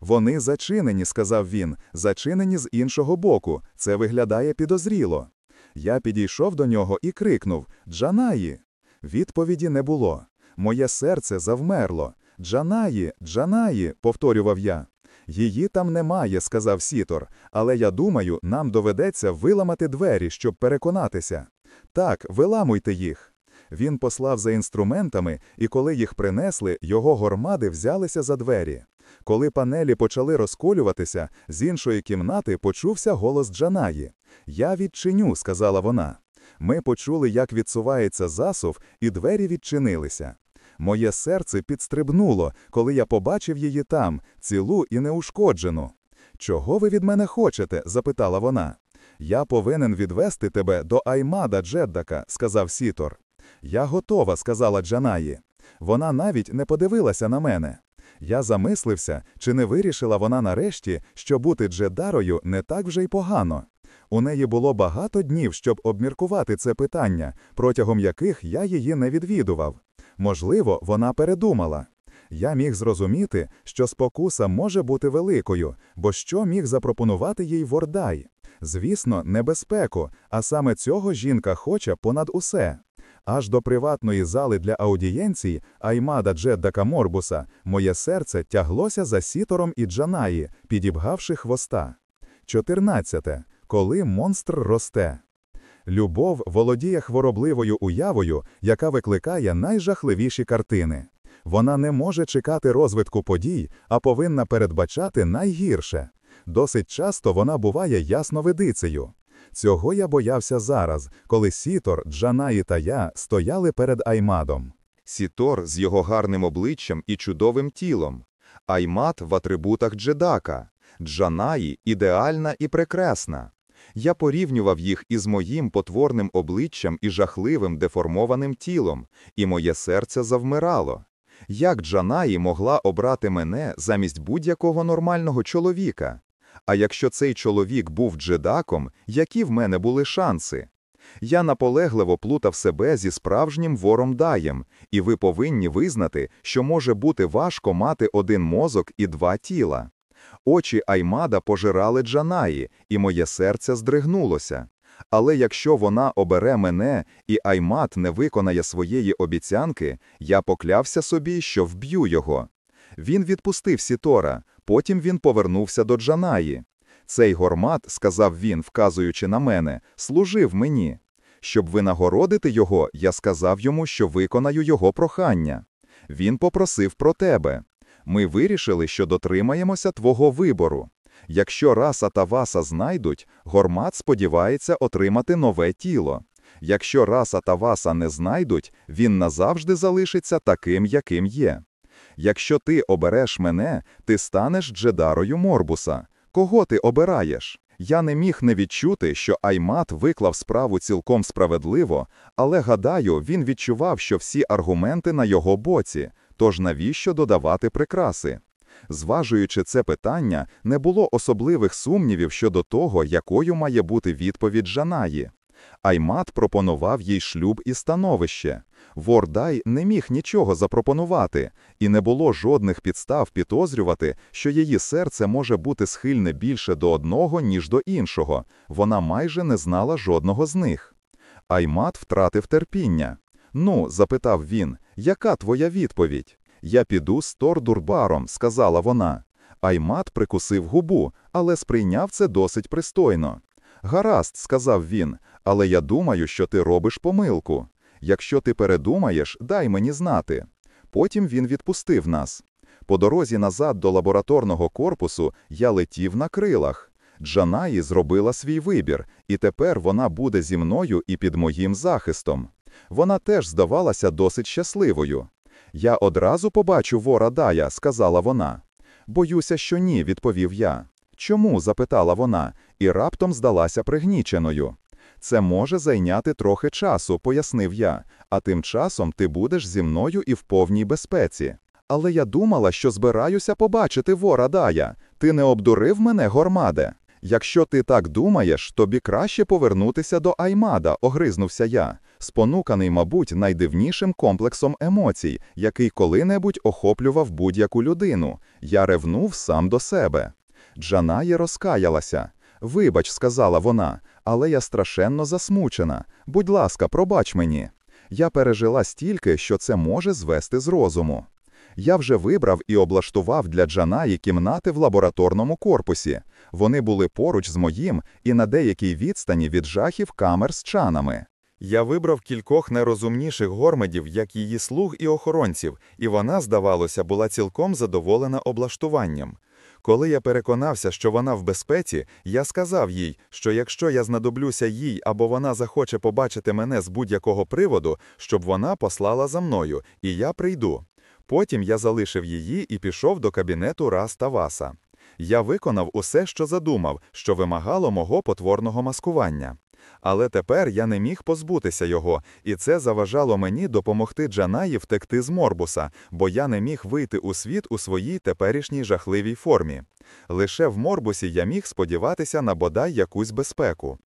Вони зачинені, сказав він, зачинені з іншого боку. Це виглядає підозріло. Я підійшов до нього і крикнув Джанаї. Відповіді не було. Моє серце завмерло. Джанаї, Джанаї, повторював я. Її там немає, сказав Сітор, але я думаю, нам доведеться виламати двері, щоб переконатися. Так, виламуйте їх. Він послав за інструментами, і коли їх принесли, його гормади взялися за двері. Коли панелі почали розколюватися, з іншої кімнати почувся голос Джанаї. Я відчиню, сказала вона. Ми почули, як відсувається засув, і двері відчинилися. Моє серце підстрибнуло, коли я побачив її там, цілу і неушкоджену. Чого ви від мене хочете? запитала вона. Я повинен відвести тебе до Аймада Джеддака, сказав Сітор. Я готова, сказала Джанаї. Вона навіть не подивилася на мене. Я замислився, чи не вирішила вона нарешті, що бути Джедарою не так вже й погано. У неї було багато днів, щоб обміркувати це питання, протягом яких я її не відвідував. Можливо, вона передумала. Я міг зрозуміти, що спокуса може бути великою, бо що міг запропонувати їй Вордай? Звісно, небезпеку, а саме цього жінка хоче понад усе. Аж до приватної зали для аудієнцій Аймада Джеддака Морбуса моє серце тяглося за сітором і Джанаї, підібгавши хвоста. 14. Коли монстр росте. Любов володіє хворобливою уявою, яка викликає найжахливіші картини. Вона не може чекати розвитку подій, а повинна передбачати найгірше. Досить часто вона буває ясновидицею. Цього я боявся зараз, коли Сітор, Джанаї та я стояли перед Аймадом. Сітор з його гарним обличчям і чудовим тілом, Аймат в атрибутах Джедака, Джанаї ідеальна і прекрасна. Я порівнював їх із моїм потворним обличчям і жахливим деформованим тілом, і моє серце завмирало. Як Джанаї могла обрати мене замість будь-якого нормального чоловіка? А якщо цей чоловік був джедаком, які в мене були шанси? Я наполегливо плутав себе зі справжнім вором Даєм, і ви повинні визнати, що може бути важко мати один мозок і два тіла. Очі Аймада пожирали Джанаї, і моє серце здригнулося. Але якщо вона обере мене і Аймад не виконає своєї обіцянки, я поклявся собі, що вб'ю його. Він відпустив Сітора, потім він повернувся до Джанаї. Цей гормат, сказав він, вказуючи на мене, служив мені. Щоб винагородити його, я сказав йому, що виконаю його прохання. Він попросив про тебе. Ми вирішили, що дотримаємося твого вибору. Якщо раса та васа знайдуть, гормат сподівається отримати нове тіло. Якщо раса та васа не знайдуть, він назавжди залишиться таким, яким є. Якщо ти обереш мене, ти станеш джедарою Морбуса. Кого ти обираєш? Я не міг не відчути, що Аймат виклав справу цілком справедливо, але гадаю, він відчував, що всі аргументи на його боці, тож навіщо додавати прикраси? Зважуючи це питання, не було особливих сумнівів щодо того, якою має бути відповідь Жанаї. Аймат пропонував їй шлюб і становище. Вордай не міг нічого запропонувати, і не було жодних підстав підозрювати, що її серце може бути схильне більше до одного, ніж до іншого. Вона майже не знала жодного з них. Аймат втратив терпіння. Ну, запитав він, яка твоя відповідь? Я піду з Тордурбаром, сказала вона. Аймат прикусив губу, але сприйняв це досить пристойно. Гаразд, сказав він, але я думаю, що ти робиш помилку. Якщо ти передумаєш, дай мені знати. Потім він відпустив нас. По дорозі назад до лабораторного корпусу я летів на крилах. Джанаї зробила свій вибір, і тепер вона буде зі мною і під моїм захистом. Вона теж здавалася досить щасливою. Я одразу побачу вора Дая, сказала вона. Боюся, що ні, відповів я. Чому? запитала вона, і раптом здалася пригніченою. Це може зайняти трохи часу, пояснив я, а тим часом ти будеш зі мною і в повній безпеці. Але я думала, що збираюся побачити вора Дая. Ти не обдурив мене, гормаде? Якщо ти так думаєш, тобі краще повернутися до Аймада, огризнувся я, спонуканий, мабуть, найдивнішим комплексом емоцій, який коли-небудь охоплював будь-яку людину. Я ревнув сам до себе. Джанає розкаялася. Вибач, сказала вона, але я страшенно засмучена. Будь ласка, пробач мені. Я пережила стільки, що це може звести з розуму. Я вже вибрав і облаштував для Джанаї кімнати в лабораторному корпусі. Вони були поруч з моїм і на деякій відстані від жахів камер з чанами. Я вибрав кількох найрозумніших гормедів, як її слуг і охоронців, і вона, здавалося, була цілком задоволена облаштуванням. Коли я переконався, що вона в безпеці, я сказав їй, що якщо я знадоблюся їй або вона захоче побачити мене з будь-якого приводу, щоб вона послала за мною, і я прийду. Потім я залишив її і пішов до кабінету Раста Васа. Я виконав усе, що задумав, що вимагало мого потворного маскування. Але тепер я не міг позбутися його, і це заважало мені допомогти Джанаї втекти з Морбуса, бо я не міг вийти у світ у своїй теперішній жахливій формі. Лише в Морбусі я міг сподіватися на бодай якусь безпеку.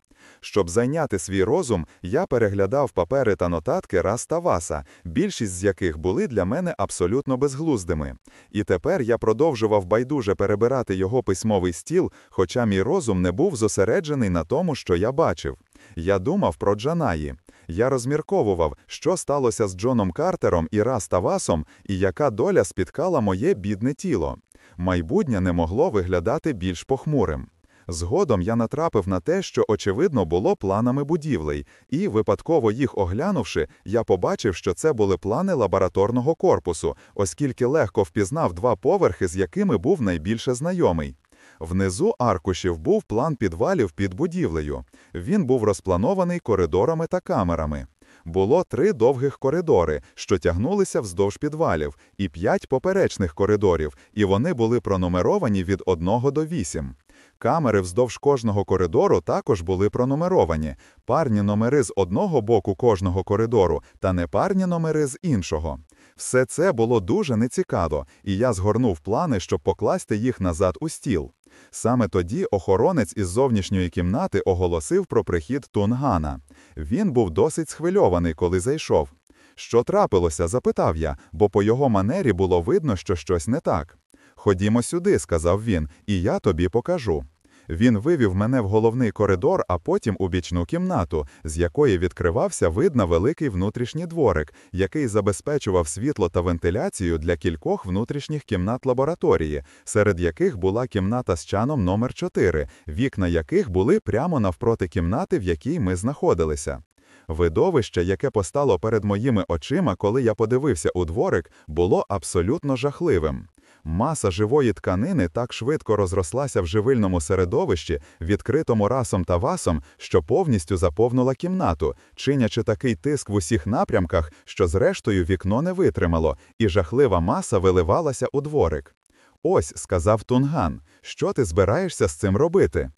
Щоб зайняти свій розум, я переглядав папери та нотатки Раста Васа, більшість з яких були для мене абсолютно безглуздими. І тепер я продовжував байдуже перебирати його письмовий стіл, хоча мій розум не був зосереджений на тому, що я бачив. Я думав про Джанаї. Я розмірковував, що сталося з Джоном Картером і Раста Васом, і яка доля спіткала моє бідне тіло. Майбутнє не могло виглядати більш похмурим. Згодом я натрапив на те, що очевидно було планами будівлей, і, випадково їх оглянувши, я побачив, що це були плани лабораторного корпусу, оскільки легко впізнав два поверхи, з якими був найбільше знайомий. Внизу аркушів був план підвалів під будівлею. Він був розпланований коридорами та камерами. Було три довгих коридори, що тягнулися вздовж підвалів, і п'ять поперечних коридорів, і вони були пронумеровані від 1 до 8. Камери вздовж кожного коридору також були пронумеровані, парні номери з одного боку кожного коридору та непарні номери з іншого. Все це було дуже нецікаво, і я згорнув плани, щоб покласти їх назад у стіл. Саме тоді охоронець із зовнішньої кімнати оголосив про прихід Тунгана. Він був досить схвильований, коли зайшов. Що трапилося? запитав я, бо по його манері було видно, що щось не так. Ходімо сюди, сказав він, і я тобі покажу. Він вивів мене в головний коридор, а потім у бічну кімнату, з якої відкривався вид на великий внутрішній дворик, який забезпечував світло та вентиляцію для кількох внутрішніх кімнат лабораторії, серед яких була кімната з чаном номер 4 вікна яких були прямо навпроти кімнати, в якій ми знаходилися. Видовище, яке постало перед моїми очима, коли я подивився у дворик, було абсолютно жахливим. Маса живої тканини так швидко розрослася в живильному середовищі, відкритому расом та васом, що повністю заповнила кімнату, чинячи такий тиск в усіх напрямках, що зрештою вікно не витримало, і жахлива маса виливалася у дворик. Ось, сказав Тунган, що ти збираєшся з цим робити?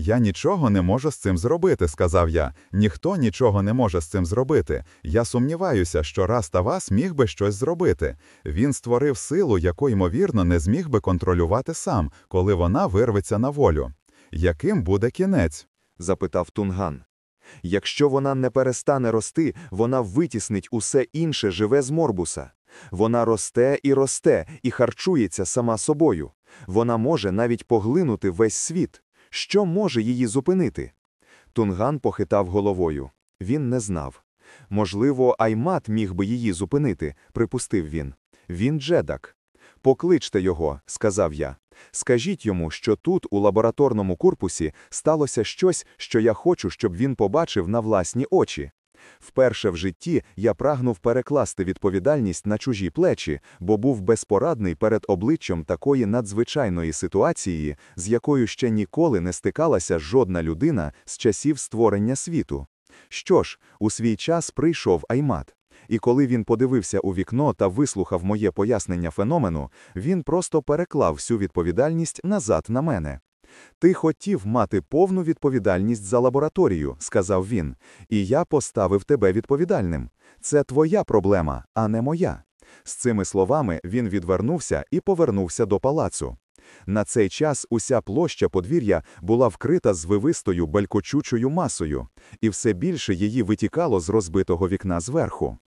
Я нічого не можу з цим зробити, сказав я. Ніхто нічого не може з цим зробити. Я сумніваюся, що раз та вас міг би щось зробити. Він створив силу, яку, ймовірно, не зміг би контролювати сам, коли вона вирветься на волю. Яким буде кінець? запитав Тунган. Якщо вона не перестане рости, вона витіснить усе інше живе з Морбуса. Вона росте і росте, і харчується сама собою. Вона може навіть поглинути весь світ. Що може її зупинити? Тунган похитав головою. Він не знав. Можливо, Аймат міг би її зупинити, припустив він. Він джедак. Покличте його, сказав я. Скажіть йому, що тут, у лабораторному корпусі, сталося щось, що я хочу, щоб він побачив на власні очі. Вперше в житті я прагнув перекласти відповідальність на чужі плечі, бо був безпорадний перед обличчям такої надзвичайної ситуації, з якою ще ніколи не стикалася жодна людина з часів створення світу. Що ж, у свій час прийшов Аймат. І коли він подивився у вікно та вислухав моє пояснення феномену, він просто переклав всю відповідальність назад на мене. Ти хотів мати повну відповідальність за лабораторію, сказав він, і я поставив тебе відповідальним. Це твоя проблема, а не моя. З цими словами він відвернувся і повернувся до палацу. На цей час уся площа подвір'я була вкрита звивистою белькочучою масою, і все більше її витікало з розбитого вікна зверху.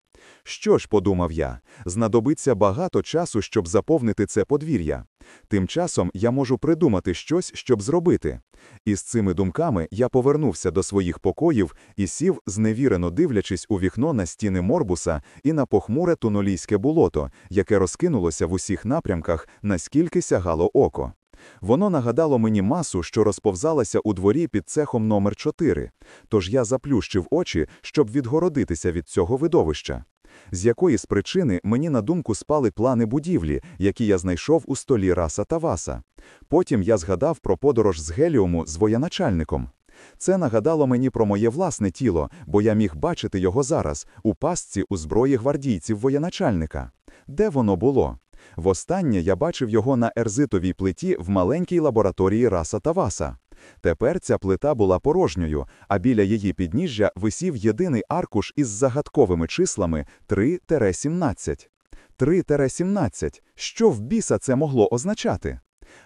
Що ж, подумав я, знадобиться багато часу, щоб заповнити це подвір'я. Тим часом я можу придумати щось, щоб зробити. І з цими думками я повернувся до своїх покоїв і сів, зневірено дивлячись у вікно на стіни морбуса і на похмуре тунолійське болото, яке розкинулося в усіх напрямках, наскільки сягало око. Воно нагадало мені масу, що розповзалася у дворі під цехом номер 4 тож я заплющив очі, щоб відгородитися від цього видовища. З якоїсь причини мені на думку спали плани будівлі, які я знайшов у столі Раса Таваса. Потім я згадав про подорож з Геліуму з воєначальником. Це нагадало мені про моє власне тіло, бо я міг бачити його зараз, у пастці у зброї гвардійців воєначальника. Де воно було? Востаннє я бачив його на ерзитовій плиті в маленькій лабораторії Раса Таваса. Тепер ця плита була порожньою, а біля її підніжжя висів єдиний аркуш із загадковими числами 3-17. 3-17. Що в біса це могло означати?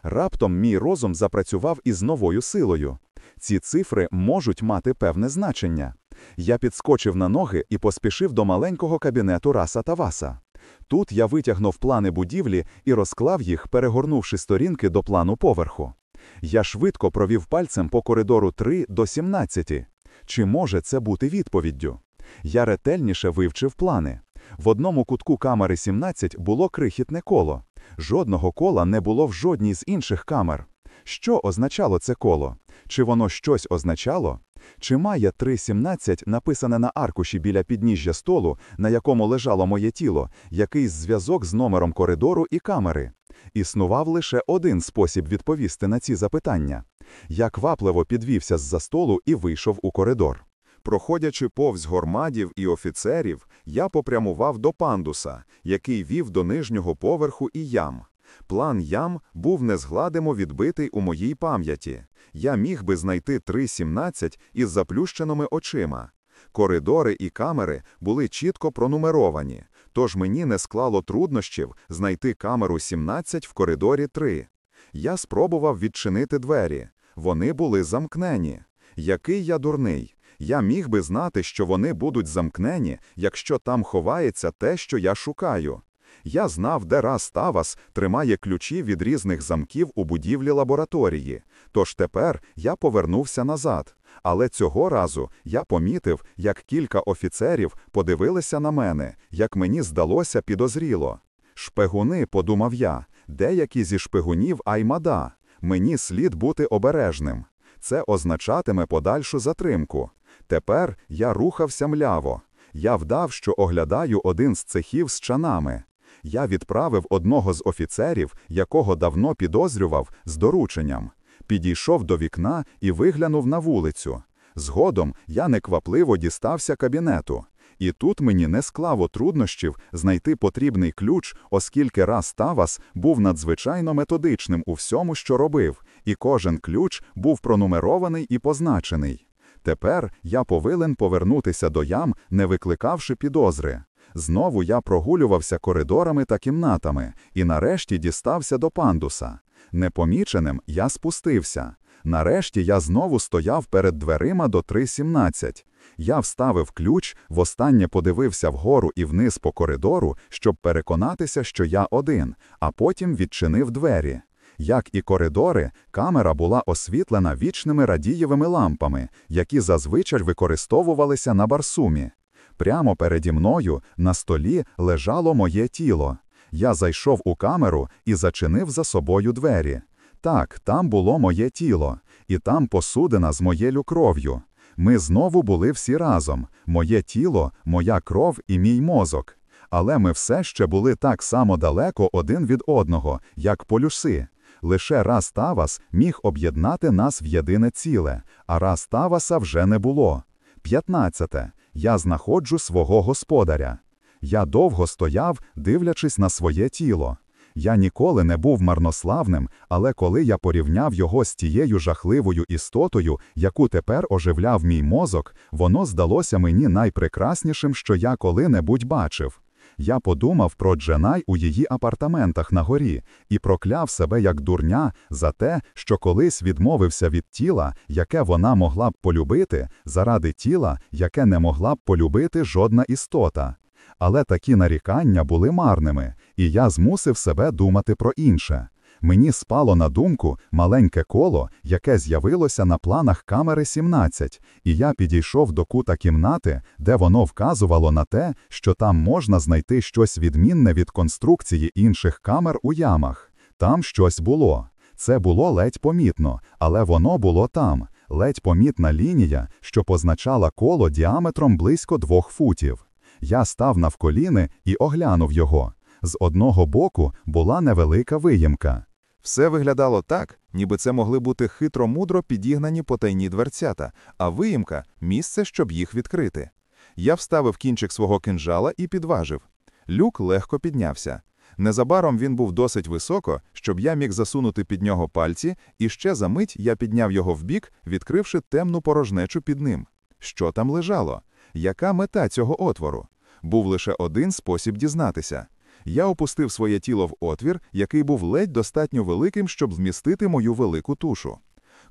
Раптом мій розум запрацював із новою силою. Ці цифри можуть мати певне значення. Я підскочив на ноги і поспішив до маленького кабінету Раса Таваса. Тут я витягнув плани будівлі і розклав їх, перегорнувши сторінки до плану поверху. Я швидко провів пальцем по коридору 3 до 17. Чи може це бути відповіддю? Я ретельніше вивчив плани. В одному кутку камери 17 було крихітне коло. Жодного кола не було в жодній з інших камер. Що означало це коло? Чи воно щось означало? Чи має 3.17 написане на аркуші біля підніжжя столу, на якому лежало моє тіло, якийсь зв'язок з номером коридору і камери? Існував лише один спосіб відповісти на ці запитання. Я квапливо підвівся з-за столу і вийшов у коридор. Проходячи повз гормадів і офіцерів, я попрямував до пандуса, який вів до нижнього поверху і ям. План ям був незгладимо відбитий у моїй пам'яті. Я міг би знайти 3.17 із заплющеними очима. Коридори і камери були чітко пронумеровані, тож мені не склало труднощів знайти камеру 17 в коридорі 3. Я спробував відчинити двері. Вони були замкнені. Який я дурний. Я міг би знати, що вони будуть замкнені, якщо там ховається те, що я шукаю. Я знав, де раз Тавас тримає ключі від різних замків у будівлі лабораторії. Тож тепер я повернувся назад. Але цього разу я помітив, як кілька офіцерів подивилися на мене, як мені здалося підозріло. Шпигуни, подумав я, деякі зі шпигунів Аймада. Мені слід бути обережним. Це означатиме подальшу затримку. Тепер я рухався мляво. Я вдав, що оглядаю один з цехів з чанами. Я відправив одного з офіцерів, якого давно підозрював, з дорученням. Підійшов до вікна і виглянув на вулицю. Згодом я неквапливо дістався кабінету. І тут мені не склало труднощів знайти потрібний ключ, оскільки раз Тавас був надзвичайно методичним у всьому, що робив, і кожен ключ був пронумерований і позначений. Тепер я повинен повернутися до ям, не викликавши підозри. Знову я прогулювався коридорами та кімнатами і нарешті дістався до пандуса. Непоміченим я спустився. Нарешті я знову стояв перед дверима до 3.17. Я вставив ключ, востаннє подивився вгору і вниз по коридору, щоб переконатися, що я один, а потім відчинив двері. Як і коридори, камера була освітлена вічними радієвими лампами, які зазвичай використовувалися на барсумі. Прямо переді мною на столі лежало моє тіло. Я зайшов у камеру і зачинив за собою двері. Так, там було моє тіло, і там посудина з моєю кров'ю. Ми знову були всі разом: моє тіло, моя кров і мій мозок. Але ми все ще були так само далеко один від одного, як полюси. Лише раз Тавас міг об'єднати нас в єдине ціле, а раз Таваса вже не було. П'ятнадцяте. Я знаходжу свого господаря. Я довго стояв, дивлячись на своє тіло. Я ніколи не був марнославним, але коли я порівняв його з тією жахливою істотою, яку тепер оживляв мій мозок, воно здалося мені найпрекраснішим, що я коли-небудь бачив. Я подумав про Дженай у її апартаментах на горі і прокляв себе як дурня за те, що колись відмовився від тіла, яке вона могла б полюбити, заради тіла, яке не могла б полюбити жодна істота. Але такі нарікання були марними, і я змусив себе думати про інше. Мені спало на думку маленьке коло, яке з'явилося на планах камери 17, і я підійшов до кута кімнати, де воно вказувало на те, що там можна знайти щось відмінне від конструкції інших камер у ямах. Там щось було. Це було ледь помітно, але воно було там, ледь помітна лінія, що позначала коло діаметром близько двох футів. Я став навколіни і оглянув його. З одного боку була невелика виїмка. Все виглядало так, ніби це могли бути хитро-мудро підігнані потайні дверцята, а виїмка місце, щоб їх відкрити. Я вставив кінчик свого кинжала і підважив. Люк легко піднявся. Незабаром він був досить високо, щоб я міг засунути під нього пальці, і ще за мить я підняв його вбік, відкривши темну порожнечу під ним. Що там лежало? Яка мета цього отвору? Був лише один спосіб дізнатися. Я опустив своє тіло в отвір, який був ледь достатньо великим, щоб вмістити мою велику тушу.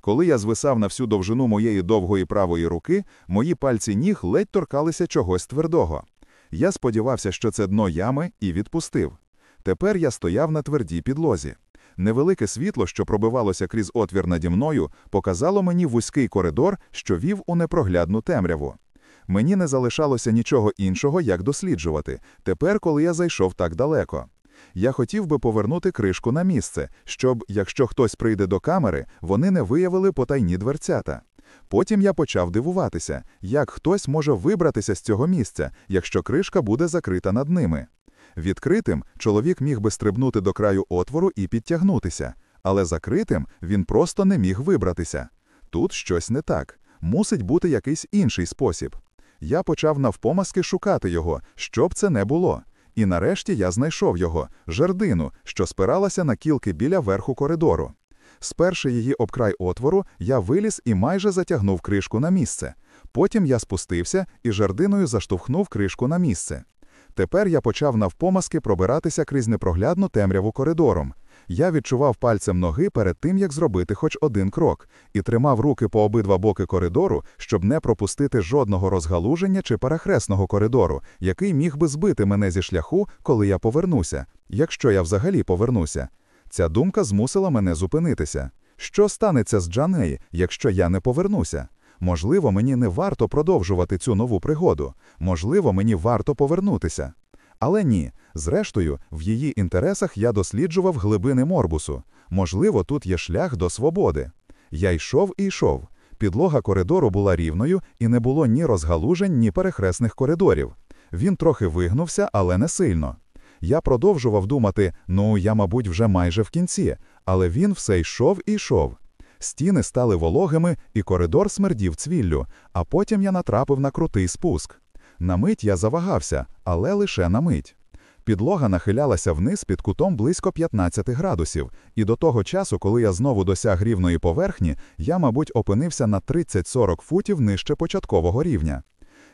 Коли я звисав на всю довжину моєї довгої правої руки, мої пальці ніг ледь торкалися чогось твердого. Я сподівався, що це дно ями, і відпустив. Тепер я стояв на твердій підлозі. Невелике світло, що пробивалося крізь отвір наді мною, показало мені вузький коридор, що вів у непроглядну темряву. Мені не залишалося нічого іншого, як досліджувати, тепер, коли я зайшов так далеко. Я хотів би повернути кришку на місце, щоб, якщо хтось прийде до камери, вони не виявили потайні дверцята. Потім я почав дивуватися, як хтось може вибратися з цього місця, якщо кришка буде закрита над ними. Відкритим чоловік міг би стрибнути до краю отвору і підтягнутися, але закритим він просто не міг вибратися. Тут щось не так. Мусить бути якийсь інший спосіб. Я почав навпомазки шукати його, що б це не було. І нарешті я знайшов його, жердину, що спиралася на кілки біля верху коридору. Сперши її об край отвору, я виліз і майже затягнув кришку на місце. Потім я спустився і жердиною заштовхнув кришку на місце. Тепер я почав навпомазки пробиратися крізь непроглядну темряву коридором. Я відчував пальцем ноги перед тим, як зробити хоч один крок, і тримав руки по обидва боки коридору, щоб не пропустити жодного розгалуження чи перехресного коридору, який міг би збити мене зі шляху, коли я повернуся, якщо я взагалі повернуся. Ця думка змусила мене зупинитися. Що станеться з Джанеї, якщо я не повернуся? Можливо, мені не варто продовжувати цю нову пригоду. Можливо, мені варто повернутися. Але ні, зрештою, в її інтересах я досліджував глибини морбусу. Можливо, тут є шлях до свободи. Я йшов і йшов. Підлога коридору була рівною і не було ні розгалужень, ні перехресних коридорів. Він трохи вигнувся, але не сильно. Я продовжував думати: ну, я, мабуть, вже майже в кінці, але він все йшов і йшов. Стіни стали вологими, і коридор смердів цвіллю, а потім я натрапив на крутий спуск. На мить я завагався, але лише на мить. Підлога нахилялася вниз під кутом близько 15 градусів, і до того часу, коли я знову досяг рівної поверхні, я, мабуть, опинився на 30-40 футів нижче початкового рівня.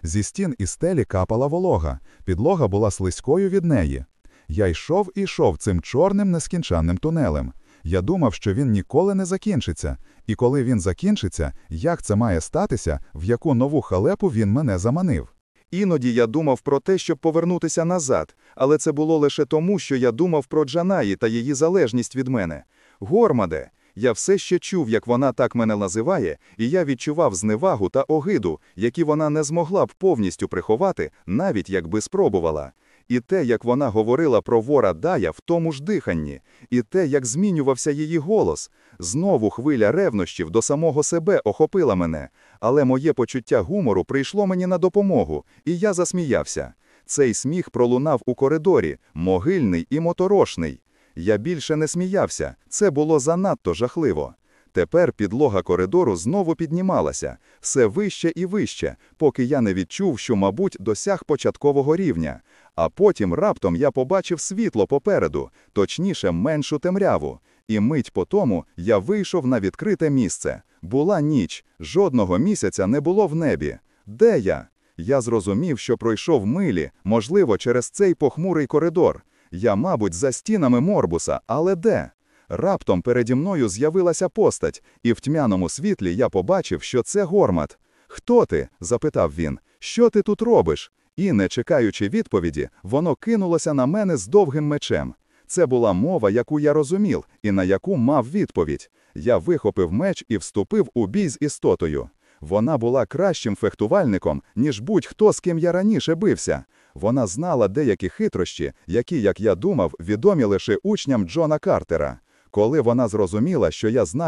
Зі стін і стелі капала волога, підлога була слизькою від неї. Я йшов і йшов цим чорним нескінченним тунелем. Я думав, що він ніколи не закінчиться, і коли він закінчиться, як це має статися, в яку нову халепу він мене заманив. Іноді я думав про те, щоб повернутися назад, але це було лише тому, що я думав про Джанаї та її залежність від мене. Гормаде, я все ще чув, як вона так мене називає, і я відчував зневагу та огиду, які вона не змогла б повністю приховати, навіть якби спробувала. І те, як вона говорила про вора Дая в тому ж диханні, і те, як змінювався її голос, знову хвиля ревнощів до самого себе охопила мене, але моє почуття гумору прийшло мені на допомогу, і я засміявся. Цей сміх пролунав у коридорі, могильний і моторошний. Я більше не сміявся, це було занадто жахливо. Тепер підлога коридору знову піднімалася, все вище і вище, поки я не відчув, що, мабуть, досяг початкового рівня. А потім раптом я побачив світло попереду, точніше, меншу темряву. І мить по тому я вийшов на відкрите місце. Була ніч, жодного місяця не було в небі. Де я? Я зрозумів, що пройшов милі, можливо, через цей похмурий коридор. Я, мабуть, за стінами Морбуса, але де? Раптом переді мною з'явилася постать, і в тьмяному світлі я побачив, що це Гормат. «Хто ти?» – запитав він. «Що ти тут робиш?» І, не чекаючи відповіді, воно кинулося на мене з довгим мечем. Це була мова, яку я розумів, і на яку мав відповідь. Я вихопив меч і вступив у бій з істотою. Вона була кращим фехтувальником, ніж будь-хто, з ким я раніше бився. Вона знала деякі хитрощі, які, як я думав, відомі лише учням Джона Картера. Коли вона зрозуміла, що я знаю,